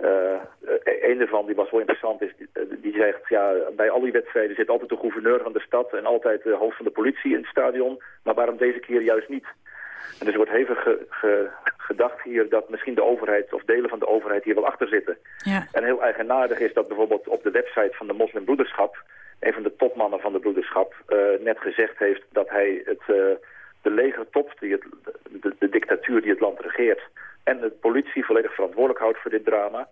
Uh, een ervan, die was wel interessant, is, die, die zegt, ja, bij al die wedstrijden zit altijd de gouverneur van de stad en altijd de hoofd van de politie in het stadion, maar waarom deze keer juist niet? En dus er wordt hevig ge, ge, gedacht hier dat misschien de overheid of delen van de overheid hier wel achter zitten.
Ja.
En heel eigenaardig is dat bijvoorbeeld op de website van de moslimbroederschap, een van de topmannen van de broederschap, uh, net gezegd heeft dat hij het, uh, de legertop, die het, de, de dictatuur die het land regeert, en de politie volledig verantwoordelijk houdt voor dit drama.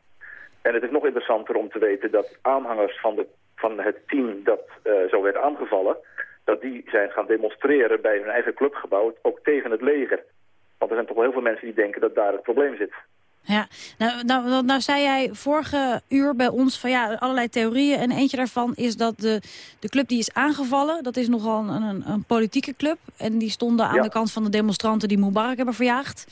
En het is nog interessanter om te weten dat aanhangers van, de, van het team dat uh, zo werd aangevallen... dat die zijn gaan demonstreren bij hun eigen clubgebouw, ook tegen het leger. Want er zijn toch wel heel veel mensen die denken dat daar het probleem zit.
Ja, nou, nou, nou zei jij vorige uur bij ons van ja, allerlei theorieën. En eentje daarvan is dat de, de club die is aangevallen, dat is nogal een, een, een politieke club. En die stonden aan
Ja.
de kant van de demonstranten die Mubarak hebben verjaagd.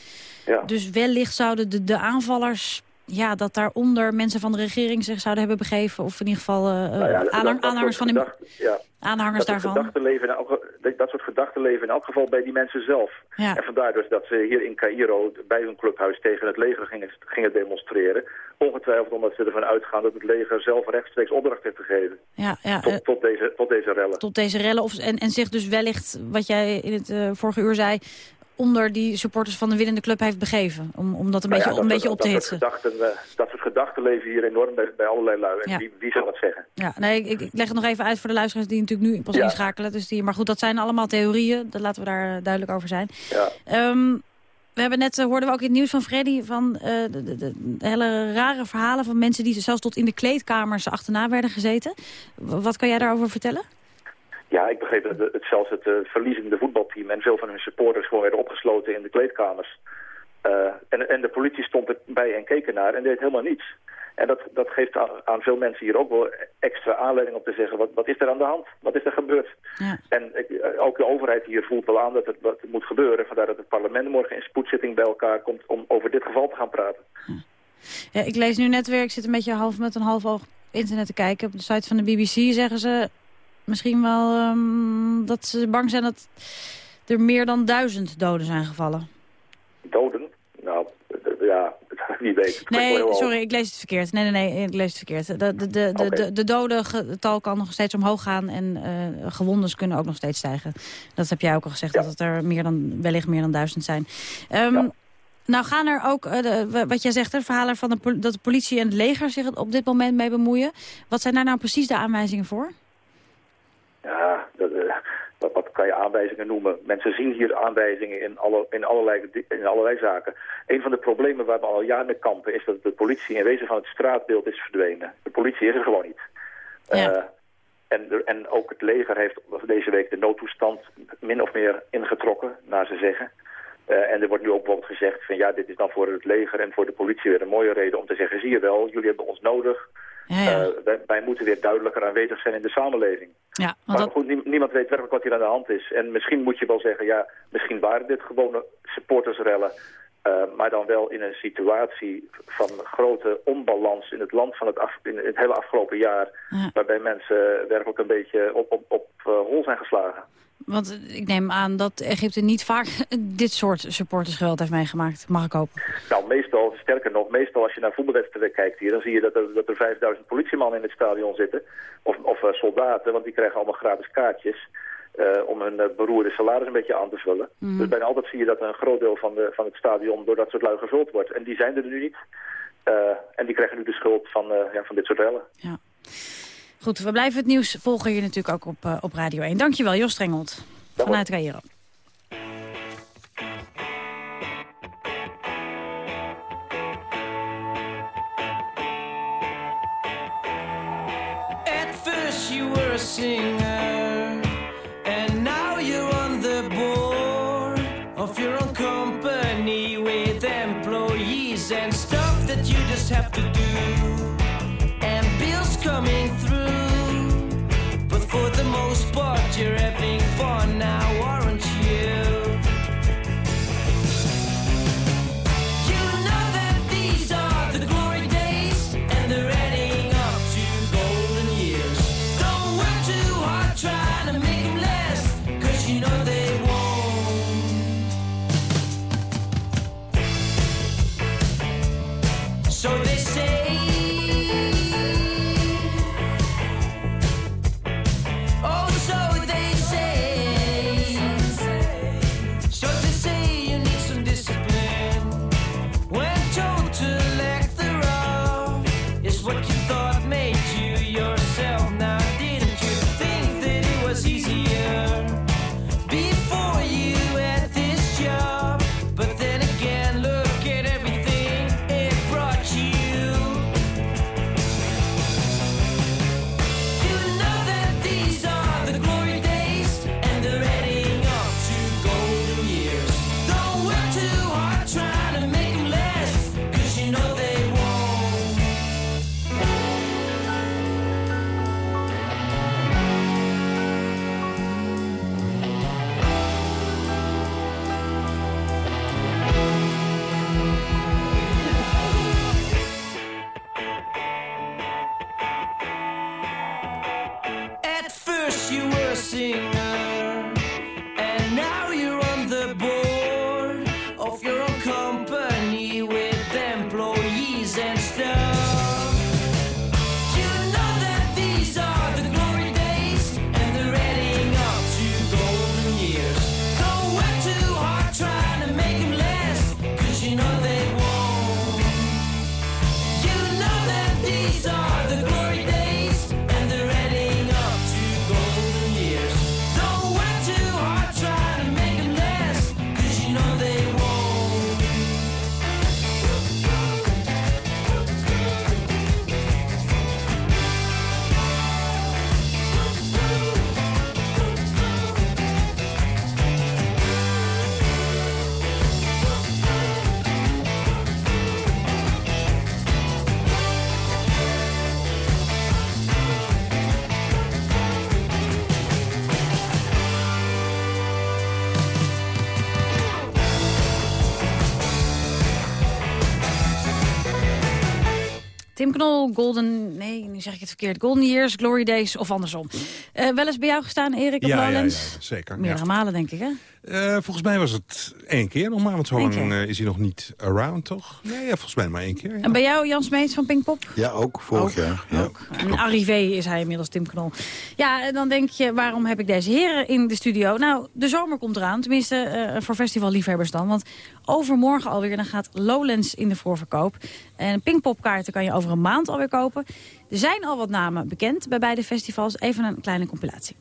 Ja.
Dus wellicht zouden de, de aanvallers ja, dat daaronder mensen van de regering zich zouden hebben begeven. Of in ieder geval uh,
Nou ja,
aanhang- aanhangers van de
ja.
aanhangers
dat
daarvan.
leven elk, dat soort gedachten leven in elk geval bij die mensen zelf.
Ja.
En vandaar dus dat ze hier in Cairo bij hun clubhuis tegen het leger gingen, gingen demonstreren. Ongetwijfeld omdat ze ervan uitgaan dat het leger zelf rechtstreeks opdracht heeft gegeven.
Ja, ja,
Tot,
eh,
tot, deze, tot deze rellen.
tot deze rellen. Of, en, en zich dus wellicht, wat jij in het eh, vorige uur zei... onder die supporters van de winnende club heeft begeven. Om, om dat een
Nou ja,
beetje, een beetje op te
dat
hitsen.
Soort gedachten, eh, dat soort gedachten leven hier enorm bij, bij allerlei lui. En
Ja.
wie, wie zal het zeggen?
Ja, nee, ik, ik leg het nog even uit voor de luisteraars die natuurlijk nu pas
Ja.
inschakelen. Dus die, maar goed, dat zijn allemaal theorieën. Daar laten we daar eh, duidelijk over zijn.
Ja.
Ehm, we hebben net, eh, hoorden we ook in het nieuws van Freddy... van de, de, de hele rare verhalen van mensen die zelfs tot in de kleedkamers achterna werden gezeten. Wat kan jij daarover vertellen?
Ja, ik begreep dat het, zelfs het eh, verliezende voetbalteam en veel van hun supporters gewoon werden opgesloten in de kleedkamers. Eh, en, en de politie stond erbij en keek ernaar en deed helemaal niets. En dat, dat geeft aan, aan veel mensen hier ook wel extra aanleiding om te zeggen, wat, wat is er aan de hand? Wat is er gebeurd?
Ja.
En ik, eh, ook de overheid hier voelt wel aan dat het, wat moet gebeuren. Vandaar dat het parlement morgen in spoedzitting bij elkaar komt om over dit geval te gaan praten.
Ja, ik lees nu net weer, ik zit een beetje half met een half oog internet te kijken. Op de site van de BBC zeggen ze misschien wel ehm, dat ze bang zijn dat er meer dan duizend doden zijn gevallen.
Doden? Nou, ja, wie weet.
Nee, sorry, ik lees het verkeerd. Nee, nee, nee, ik lees het verkeerd. De, de, de, de, de, de dodengetal kan nog steeds omhoog gaan en eh gewondes kunnen ook nog steeds stijgen. Dat heb jij ook al gezegd, dat het er meer dan, wellicht meer dan duizend zijn. Ehm, Nou gaan er ook, eh, de- wat jij zegt, hè, verhalen van de, dat de politie en het leger zich op dit moment mee bemoeien. Wat zijn daar nou precies de aanwijzingen voor?
Ja, dat, eh, wat, wat kan je aanwijzingen noemen? Mensen zien hier aanwijzingen in, alle, in, allerlei, in allerlei zaken. Een van de problemen waar we al jaren mee kampen... is dat de politie in wezen van het straatbeeld is verdwenen. De politie is er gewoon niet. Eh, en, en ook het leger heeft deze week de noodtoestand min of meer ingetrokken, naar ze zeggen. Eh, en er wordt nu ook bijvoorbeeld gezegd van ja, dit is dan voor het leger en voor de politie weer een mooie reden om te zeggen, zie je wel, jullie hebben ons nodig. Eh, wij, wij moeten weer duidelijker aanwezig zijn in de samenleving.
Ja,
Maar goed, nie- niemand weet werkelijk wat hier aan de hand is. En misschien moet je wel zeggen, ja, misschien waren dit gewone supportersrellen. Eh, maar dan wel in een situatie van grote onbalans in het land van het, af, in het hele afgelopen jaar. Waarbij mensen werkelijk een beetje op, op, op eh, hol zijn geslagen.
Want ik neem aan dat Egypte niet vaak dit soort supportersgeweld heeft meegemaakt. Mag ik hopen.
Nou, meestal, sterker nog, meestal als je naar voetbalwedstrijden kijkt hier... dan zie je dat er, dat er 5000 politiemannen in het stadion zitten. Of, of eh, soldaten, want die krijgen allemaal gratis kaartjes... eh, om hun eh, beroerde salaris een beetje aan te vullen.
Mhm.
Dus bijna altijd zie je dat een groot deel van, de, van het stadion door dat soort lui gevuld wordt. En die zijn er nu niet. Eh, en die krijgen nu de schuld van, eh, ja, van dit soort rellen.
Goed, we blijven het nieuws volgen hier natuurlijk ook op, op Radio 1. Dankjewel, Jos Strengelt. Vanuit Cairo.
At first you were a you
Tim Golden... Nee, nu zeg ik het verkeerd. Golden Years, Glory Days of andersom. Eh, wel eens bij jou gestaan, Erik, op
Ja, ja, ja,
Lowlands?
zeker.
Meerdere
ja.
malen, denk ik, hè?
Eh, volgens mij was het één keer nog maar, want zo lang eh, is hij nog niet around, toch? Ja, ja volgens mij maar één keer. ja.
En bij jou, Jan Smeets van Pinkpop?
Ja, ook vorig jaar. Ja.
Een arrivé is hij inmiddels, Tim Knol. Ja, en dan denk je, waarom heb ik deze heren in de studio? Nou, de zomer komt eraan, tenminste eh, voor festivalliefhebbers dan. Want overmorgen alweer, dan gaat Lowlands in de voorverkoop. En Pinkpopkaarten kan je over een maand alweer kopen. Er zijn al wat namen bekend bij beide festivals. Even een kleine compilatie.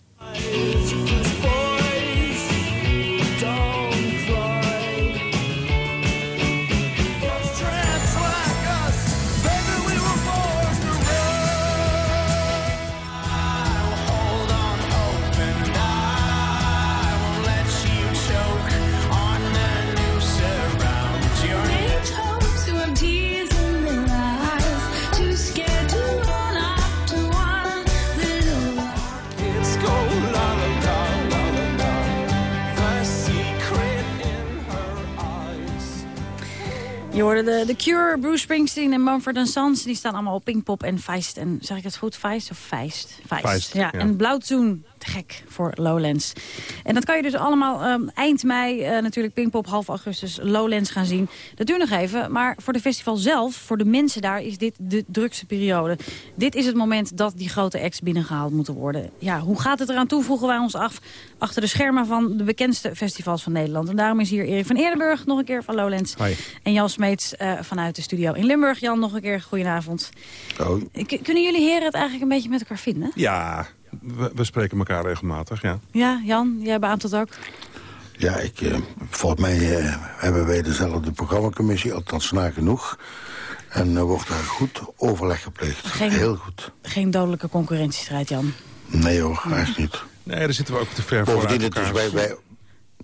Je hoorde de, de Cure, Bruce Springsteen en Mumford Sons. Die staan allemaal op Pinkpop en Feist. En zeg ik het goed? Feist of Feist?
Feist,
ja.
ja.
En Blauwzoen, te gek voor Lowlands. En dat kan je dus allemaal ehm, eind mei, eh, natuurlijk Pinkpop, half augustus, Lowlands gaan zien. Dat duurt nog even, maar voor de festival zelf, voor de mensen daar, is dit de drukste periode. Dit is het moment dat die grote acts binnengehaald moeten worden. Ja, hoe gaat het eraan toe, vroegen wij ons af, achter de schermen van de bekendste festivals van Nederland. En daarom is hier Erik van Eerdenburg nog een keer van Lowlands.
Hoi.
En Jan Smeets eh, vanuit de studio in Limburg. Jan, nog een keer goedenavond.
Oh,
kunnen jullie heren het eigenlijk een beetje met elkaar vinden?
Ja, we, we spreken elkaar regelmatig, ja.
Ja, Jan, jij beaamt dat ook?
Ja, ik, eh, volgens mij eh, hebben wij dezelfde programmacommissie, althans na genoeg. En er wordt daar goed overleg gepleegd.
Geen-
Heel goed.
Geen dodelijke concurrentiestrijd, Jan.
Nee hoor, eigenlijk niet.
Nee, daar zitten we ook te ver voor
Bovendien,
uit
het is,
elkaar.
wij, wij,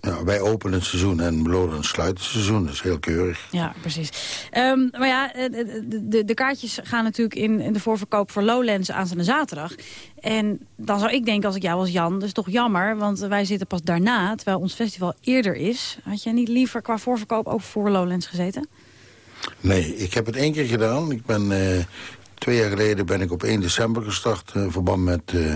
ja, wij openen het seizoen en Meloden sluiten het seizoen. Dat is heel keurig.
Ja, precies. Ehm, maar ja, eh, de, de, de kaartjes gaan natuurlijk in, in de voorverkoop voor Lowlands aanstaande zaterdag. En dan zou ik denken, als ik jou was Jan, dat is toch jammer. Want wij zitten pas daarna, terwijl ons festival eerder is. Had jij niet liever qua voorverkoop ook voor Lowlands gezeten?
Nee, ik heb het één keer gedaan. Ik ben, eh, twee jaar geleden ben ik op 1 december gestart... eh, in verband met eh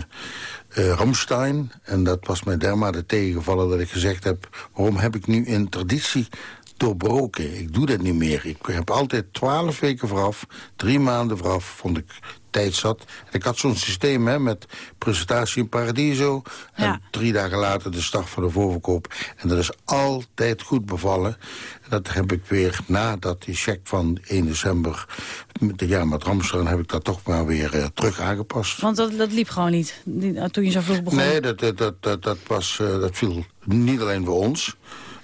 eh, Ramstein. En dat was mij dermate tegengevallen dat ik gezegd heb... waarom heb ik nu een traditie doorbroken? Ik doe dat niet meer. Ik heb altijd twaalf weken vooraf, drie maanden vooraf... vond ik tijd zat. En ik had zo'n systeem hè, met presentatie in Paradiso... en drie dagen later de start van de voorverkoop. En dat is altijd goed bevallen. Dat heb ik weer nadat die check van 1 december... met de jaar met Ramstein heb ik dat toch maar weer eh, terug aangepast.
Want dat, dat liep gewoon niet, die- toen je zo vroeg begon.
Nee, dat, dat, dat, dat, was, eh, dat viel niet alleen voor ons.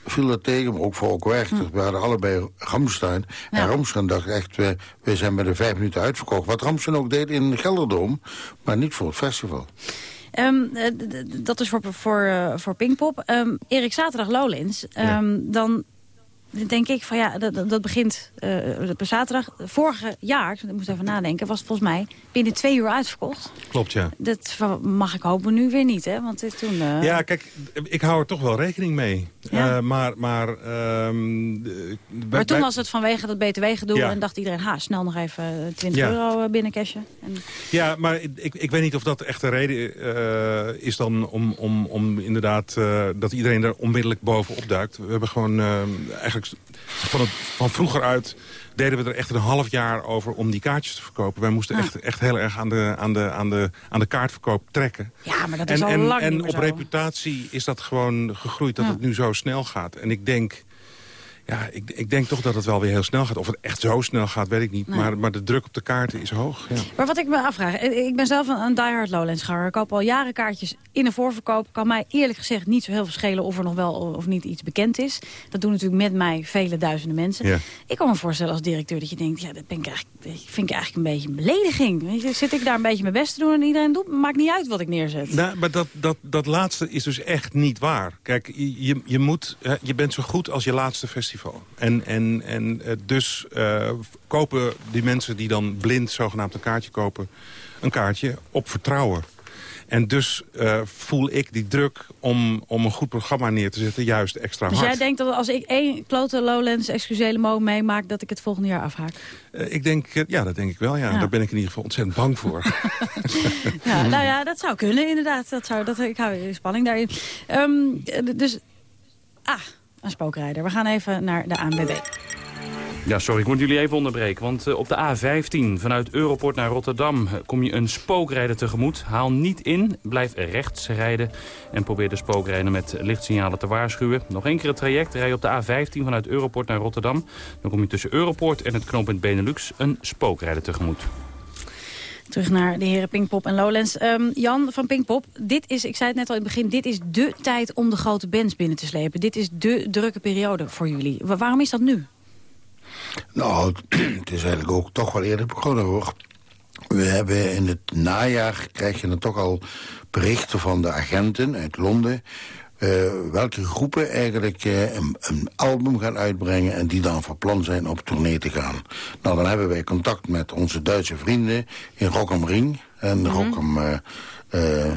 Viel dat tegen, maar ook voor ook werkers. We hadden allebei Ramstein. En Ramstein dacht echt, we, we zijn met de vijf minuten uitverkocht. Wat Ramstein ook deed in Gelderdoom, maar niet voor het festival.
Ehm, eh, dat is voor, voor, eh, voor Pinkpop. Ehm, Erik, zaterdag Lowlands. Ehm, Dan denk ik van ja, dat, dat- begint op zaterdag. Vorig jaar, ik moest even nadenken, was het volgens mij binnen twee uur uitverkocht.
Klopt, ja.
Dat mag ik hopen nu weer niet, hè? Want dit toen... eh,
Ja, kijk, ik hou er toch wel rekening mee.
Ja.
Eh, maar maar, ehm,
maar toen was het vanwege dat btw-gedoe
Ja.
en dacht iedereen... ha, snel nog even 20
Ja.
euro binnencashen. En,
Ja, maar ik, ik weet niet of dat echt de reden is dan om, om, om inderdaad dat iedereen er onmiddellijk bovenop duikt. We hebben gewoon eh, eigenlijk van, het, van vroeger uit deden we er echt een half jaar over om die kaartjes te verkopen. Wij moesten echt, echt heel erg aan de, aan, de, aan, de, aan de kaartverkoop trekken.
ja, maar dat
en
is al
en,
lang
en op
zo.
reputatie is dat gewoon gegroeid dat
Ja.
het nu zo snel gaat. En ik denk... Ja, ik, ik denk toch dat het wel weer heel snel gaat. Of het echt zo snel gaat, weet ik niet.
Nee.
Maar, maar de druk op de kaarten is hoog. Ja.
Maar wat ik me afvraag, ik ben zelf een, een diehard Lowlands-ganger. Ik koop al jaren kaartjes in de voorverkoop. Kan mij eerlijk gezegd niet zo heel veel schelen of er nog wel of niet iets bekend is. Dat doen natuurlijk met mij vele duizenden mensen.
Ja.
Ik kan me voorstellen als directeur dat je denkt, ja, dat ben ik eigenlijk, dat vind ik eigenlijk een beetje een belediging. Weet je, zit ik daar een beetje mijn best te doen en iedereen doet, maakt niet uit wat ik neerzet.
Nou, maar dat, dat, dat laatste is dus echt niet waar. Kijk, je, je, moet, je bent zo goed als je laatste festival. En, en, en eh, dus eh, kopen die mensen die dan blind zogenaamd een kaartje kopen... een kaartje op vertrouwen. En dus eh, voel ik die druk om, om een goed programma neer te zetten juist extra
Dus
hard.
jij denkt dat als ik één klote Lowlands excusele mo meemaak... dat ik het volgende jaar afhaak?
Ik denk, ja, dat denk ik wel. Ja.
Ja.
Daar ben ik in ieder geval ontzettend bang voor.
Ja, nou ja, dat zou kunnen inderdaad. Dat zou, dat, ik hou spanning daarin. Ehm, dus, ah, een spookrijder. We gaan even naar de ANWB.
Ja, sorry, ik moet jullie even onderbreken. Want eh, op de A15 vanuit Europort naar Rotterdam eh, kom je een spookrijder tegemoet. Haal niet in, blijf rechts rijden en probeer de spookrijder met lichtsignalen te waarschuwen. Nog één keer het traject, rij op de A15 vanuit Europort naar Rotterdam. Dan kom je tussen Europort en het knooppunt Benelux een spookrijder tegemoet.
Terug naar de heren Pinkpop en Lowlands. Ehm, Jan van Pinkpop, dit is, ik zei het net al in het begin... dit is dé tijd om de grote bands binnen te slepen. Dit is de drukke periode voor jullie. Wa- waarom is dat nu?
Nou, het is eigenlijk ook toch wel eerder begonnen hoor. We hebben in het najaar, krijg je dan toch al berichten van de agenten uit Londen... eh, welke groepen eigenlijk eh, een, een album gaan uitbrengen... en die dan van plan zijn op tournee te gaan. Nou, dan hebben wij contact met onze Duitse vrienden in Rock am Ring. En Rock am... eh, eh,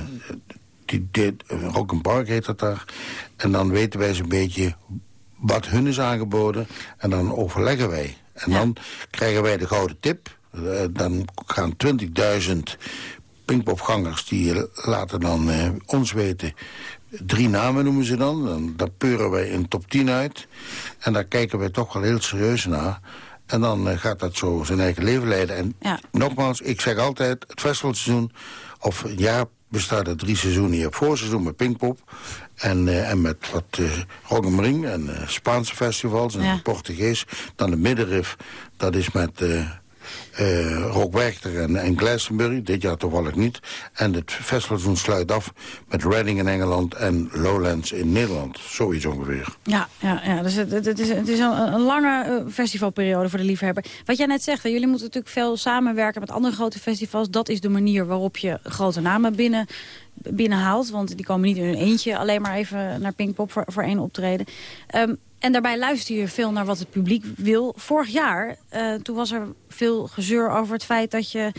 die, dit, Rock am Park heet dat daar. En dan weten wij zo'n beetje wat hun is aangeboden. En dan overleggen wij. En dan krijgen wij de gouden tip. Dan gaan 20.000 Pinkpopgangers... die laten dan ons weten... Drie namen noemen ze dan. dan. Peuren wij een top 10 uit. En daar kijken wij toch wel heel serieus naar. En dan eh, gaat dat zo zijn eigen leven leiden. En nogmaals, ik zeg altijd... het festivalseizoen of een jaar bestaat uit drie seizoenen. Je hebt voorseizoen met Pinkpop. En, eh, en met wat uh, Rock am Ring en eh, Spaanse festivals en
Ja.
Portugees. Dan de middenrif, dat is met eh eh Rock Werchter en, en Glastonbury. Dit jaar toevallig niet. En het festivalseizoen sluit af met Reading in Engeland en Lowlands in Nederland. Zoiets ongeveer.
Ja, ja, ja dus het, het is, het is een, een lange eh, festivalperiode voor de liefhebber. Wat jij net zegt, jullie moeten natuurlijk veel samenwerken met andere grote festivals. Dat is de manier waarop je grote namen binnen, binnenhaalt. Want die komen niet in hun eentje alleen maar even naar Pinkpop voor, voor één optreden. Ehm, en daarbij luister je veel naar wat het publiek wil. Vorig jaar, eh, toen was er veel gezeur over het feit dat je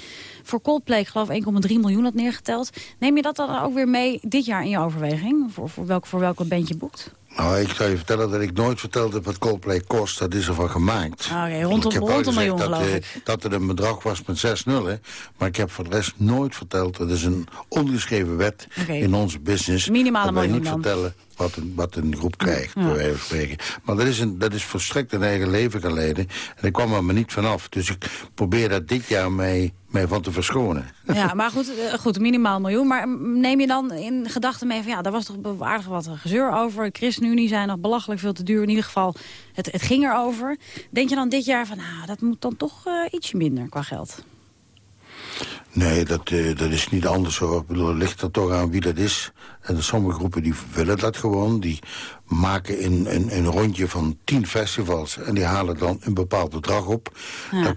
voor Coldplay, ik geloof 1,3 miljoen had neergeteld. Neem je dat dan ook weer mee dit jaar in je overweging? Voor, voor, welk, voor welke band je boekt?
Nou, ik zou je vertellen dat ik nooit verteld heb wat Coldplay kost. Dat is ervan gemaakt.
Ah, Oké, rondom,
Ik heb gezegd
miljoen
dat,
geloof
eh,
ik.
dat het een bedrag was met 6 nullen. Maar ik heb voor de rest nooit verteld. Dat is een ongeschreven wet in onze business.
Minimale miljoen
niet
dan.
vertellen wat een, wat een groep krijgt,
Ja.
bij wijze van spreken. Maar dat is, een, dat is volstrekt een eigen leven gaan leiden. En ik kwam er maar niet vanaf. Dus ik probeer dat dit jaar mij, mij van te verschonen.
Ja, maar goed, eh, goed, minimaal miljoen. Maar mm, neem je dan in gedachten mee van... ja, daar was toch aardig wat gezeur over. ChristenUnie zijn nog belachelijk veel te duur. In ieder geval, het, het ging erover. Denk je dan dit jaar van, nou, dat moet dan toch eh, ietsje minder qua geld?
Nee, dat, eh, dat is niet anders hoor. Ik bedoel, het ligt er toch aan wie dat is. En sommige groepen die willen dat gewoon. Die maken een, een, een rondje van tien festivals. En die halen dan een bepaald bedrag op. Daar,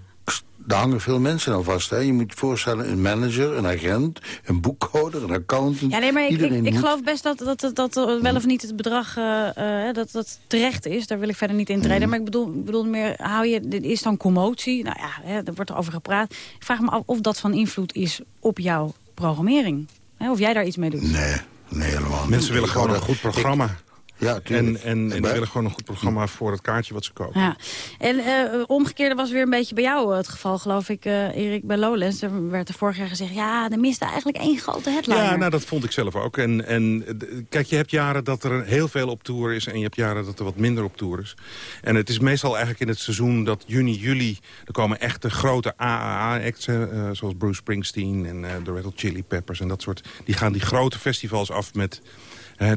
daar hangen veel mensen aan vast. Hè. Je moet je voorstellen, een manager, een agent, een boekhouder, een accountant.
Ja, nee, maar ik, ik,
Iedereen
ik
moet-
geloof best dat, dat, dat, dat wel of niet het bedrag eh, eh, dat, dat terecht is. Daar wil ik verder niet in treden.
Mhm.
Maar ik bedoel, ik bedoel meer, hou je, dit is dan commotie? Nou ja, hè, daar wordt er over gepraat. Ik vraag me af of dat van invloed is op jouw programmering. Hè, of jij daar iets mee doet.
Nee, nee helemaal niet.
Mensen willen gewoon een goed programma.
Ja, tuurlijk.
En, en, en die willen gewoon een goed programma voor het kaartje wat ze kopen.
Ja. En eh omgekeerde was weer een beetje bij jou het geval, geloof ik, eh, Erik, bij Lowlands. Er werd er vorig jaar gezegd, ja, er miste eigenlijk één grote headliner.
Ja, nou, dat vond ik zelf ook. En, en eh, kijk, je hebt jaren dat er heel veel op tour is... en je hebt jaren dat er wat minder op tour is. En het is meestal eigenlijk in het seizoen dat juni, juli... er komen echte grote AAA-acts, eh, zoals Bruce Springsteen... en eh, de Red Hot Chili Peppers en dat soort... die gaan die grote festivals af met...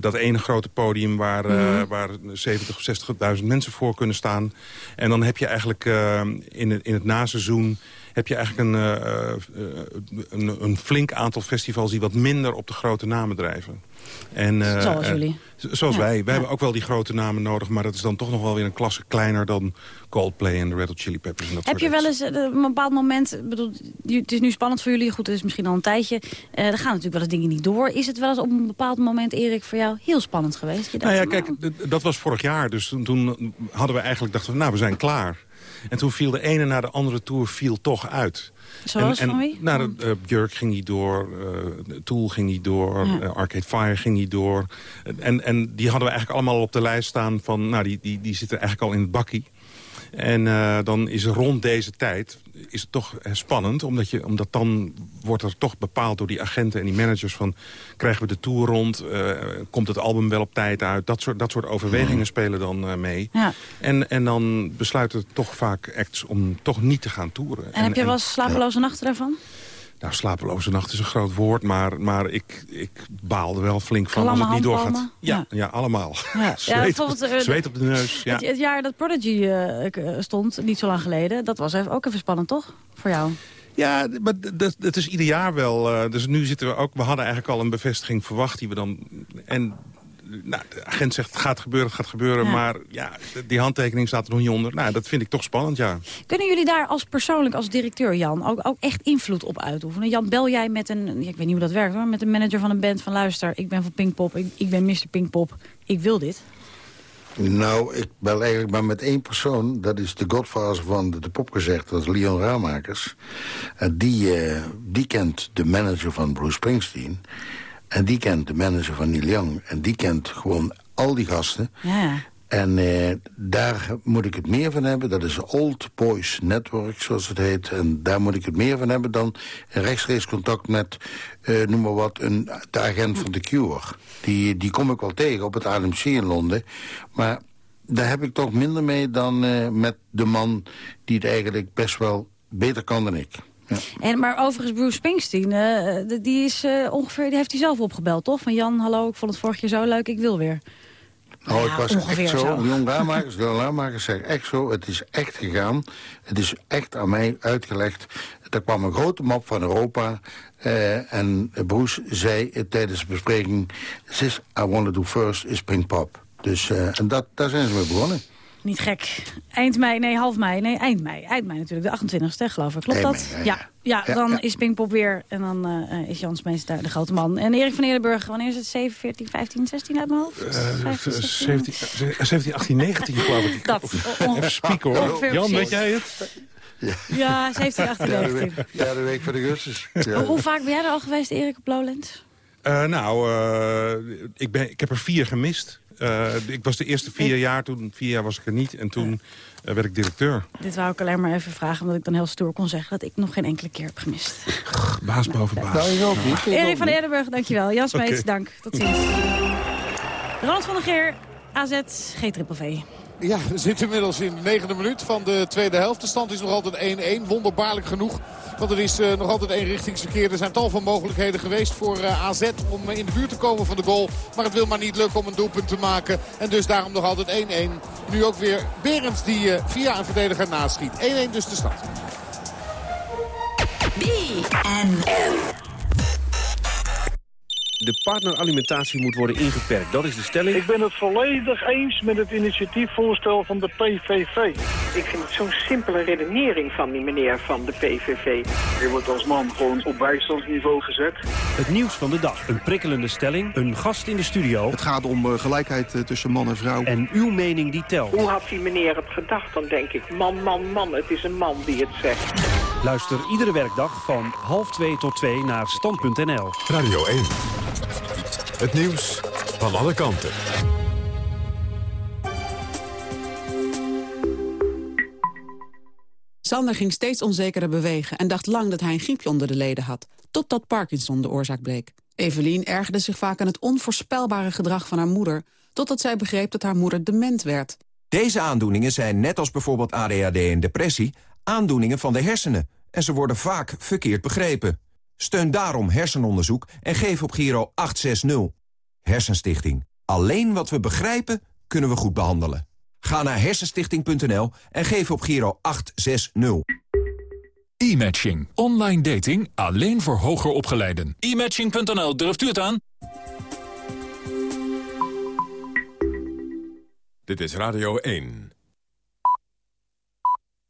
dat ene grote podium waar,
Mhm.
waar 70 of 60.000 mensen voor kunnen staan. En dan heb je eigenlijk eh, in, het, in het naseizoen heb je eigenlijk een, eh, een, een flink aantal festivals... die wat minder op de grote namen drijven. En, eh,
Zoals
eh,
jullie.
zoals
Ja,
wij. Wij
ja.
hebben ook wel die grote namen nodig... maar dat is dan toch nog wel weer een klasse kleiner dan Coldplay en de Red Hot Chili Peppers. En dat
Heb je wel eens eh, een bepaald moment, bedoel, het is nu spannend voor jullie, goed, het is misschien al een tijdje, eh, er gaan natuurlijk wel eens dingen niet door. Is het wel eens op een bepaald moment, Erik, voor jou heel spannend geweest? Je
Nou ja, kijk, d- dat was vorig jaar. Dus toen, toen hadden we eigenlijk dachten we, nou, we zijn klaar. En toen viel de ene na de andere tour viel toch uit.
Zoals van wie?
Nou, de, uh, Björk ging niet door, uh, Tool ging niet door,
Ja.
uh, Arcade Fire ging niet door. En, en die hadden we eigenlijk allemaal op de lijst staan van... nou, die, die, die zitten eigenlijk al in het bakkie. En dan is rond deze tijd is het toch eh, spannend. Omdat, je, omdat dan wordt er toch bepaald door die agenten en die managers... van krijgen we de tour rond, uh, komt het album wel op tijd uit. Dat soort, dat soort overwegingen spelen dan uh, mee.
Ja.
En, en dan besluiten toch vaak acts om toch niet te gaan toeren.
En, en heb je wel eens slapeloze ja. nachten daarvan?
Nou, slapeloze nacht is een groot woord, maar, maar ik, ik baalde wel flink van als het niet doorgaat. Ja, ja, ja. allemaal. Ja. zweet, op, uh, zweet op de neus. Ja.
Het, het jaar dat Prodigy uh, stond, niet zo lang geleden, dat was even, ook even spannend, toch? Voor jou?
Ja, maar dat, dat is ieder jaar wel. Uh, dus nu zitten we ook... We hadden eigenlijk al een bevestiging verwacht die we dan... En nou, de agent zegt het gaat gebeuren, het gaat gebeuren. Ja. Maar ja, die handtekening staat er nog niet onder. Nou, dat vind ik toch spannend, ja.
Kunnen jullie daar als persoonlijk, als directeur Jan, ook, ook echt invloed op uitoefenen? Jan, bel jij met een, ik weet niet hoe dat werkt hoor, met een manager van een band van luister, ik ben van Pinkpop, ik, ik ben Mr. Pinkpop, ik wil dit?
Nou, ik bel eigenlijk maar met één persoon. Dat is de godvader van de, de popgezegd, dat is Leon Raamakers. Uh, die, uh, die kent de manager van Bruce Springsteen. En die kent de manager van Neil Young. En die kent gewoon al die gasten.
Ja.
En uh, daar moet ik het meer van hebben. Dat is Old Boys Network, zoals het heet. En daar moet ik het meer van hebben dan rechtstreeks contact met, uh, noem maar wat, een, de agent van The Cure. Die, die kom ik wel tegen op het AMC in Londen. Maar daar heb ik toch minder mee dan uh, met de man die het eigenlijk best wel beter kan dan ik. Ja.
En, maar overigens, Bruce Springsteen, uh, die, is, uh, ongeveer, die heeft hij zelf opgebeld, toch? Van Jan, hallo, ik vond het vorig jaar zo leuk, ik wil weer.
Nou, ja, ik was echt zo. de Laamakers zegt echt zo. Het is echt gegaan. Het is echt aan mij uitgelegd. Er kwam een grote map van Europa. Uh, en Bruce zei tijdens de bespreking... This I want to do first is Pinkpop. Dus uh, en dat, daar zijn ze mee begonnen.
Niet gek. Eind mei, nee, half mei, nee, eind mei. Eind mei natuurlijk, de 28e, geloof ik. Klopt
Eind
dat?
mei,
ja, ja,
ja.
dan
ja,
is Pinkpop weer en dan uh, is Jans Meester daar de grote man. En Erik van Eerdenburg, wanneer is het? 7, 14, 15, 16 uit mijn hoofd?
Uh, 15, 17, 17, 18, 19 geloof ik.
Dat.
Even spieken hoor. Jan, weet jij het?
Ja, ja 17, 18, 19.
Ja, de week van augustus.
Ja. Hoe vaak ben jij er al geweest, Erik, op Lowlands?
Uh, nou, uh, ik, ben, ik heb er vier gemist. Uh, ik was de eerste vier jaar, toen vier jaar was ik er niet. En toen uh, werd ik directeur.
Dit wou ik alleen maar even vragen, omdat ik dan heel stoer kon zeggen... dat ik nog geen enkele keer heb gemist.
Baas boven baas.
Nou, ik ook niet.
Erik van Eerdenburg, dankjewel. Jan Smeets, okay. dank. Tot ziens. Ronald van der Geer, AZ, G-triple-V.
Ja, we zitten inmiddels in de negende minuut van de tweede helft. De stand is nog altijd 1-1. Wonderbaarlijk genoeg. Want er is uh, nog altijd eenrichtingsverkeer. Er zijn tal van mogelijkheden geweest voor uh, AZ om in de buurt te komen van de goal. Maar het wil maar niet lukken om een doelpunt te maken. En dus daarom nog altijd 1-1. Nu ook weer Berends die via een verdediger naschiet. 1-1 dus de stand.
De partneralimentatie moet worden ingeperkt. Dat is de stelling.
Ik ben het volledig eens met het initiatiefvoorstel van de PVV.
Ik vind het zo'n simpele redenering van die meneer van de PVV.
Je wordt als man gewoon op bijstandsniveau gezet.
Het nieuws van de dag. Een prikkelende stelling. Een gast in de studio.
Het gaat om uh, gelijkheid uh, tussen man en vrouw.
En uw mening die telt.
Hoe had die meneer het gedacht? Dan denk ik, man, man, man. Het is een man die het zegt.
Luister iedere werkdag van half twee tot twee naar stand.nl.
Radio 1. Het nieuws van alle kanten.
Sander ging steeds onzekerder bewegen en dacht lang dat hij een griepje onder de leden had. Totdat Parkinson de oorzaak bleek. Evelien ergerde zich vaak aan het onvoorspelbare gedrag van haar moeder... totdat zij begreep dat haar moeder dement werd.
Deze aandoeningen zijn, net als bijvoorbeeld ADHD en depressie... aandoeningen van de hersenen en ze worden vaak verkeerd begrepen. Steun daarom hersenonderzoek en geef op Giro 860. Hersenstichting. Alleen wat we begrijpen, kunnen we goed behandelen. Ga naar hersenstichting.nl en geef op Giro 860.
E-matching. Online dating alleen voor hoger opgeleiden. E-matching.nl, durft u het aan?
Dit is Radio 1.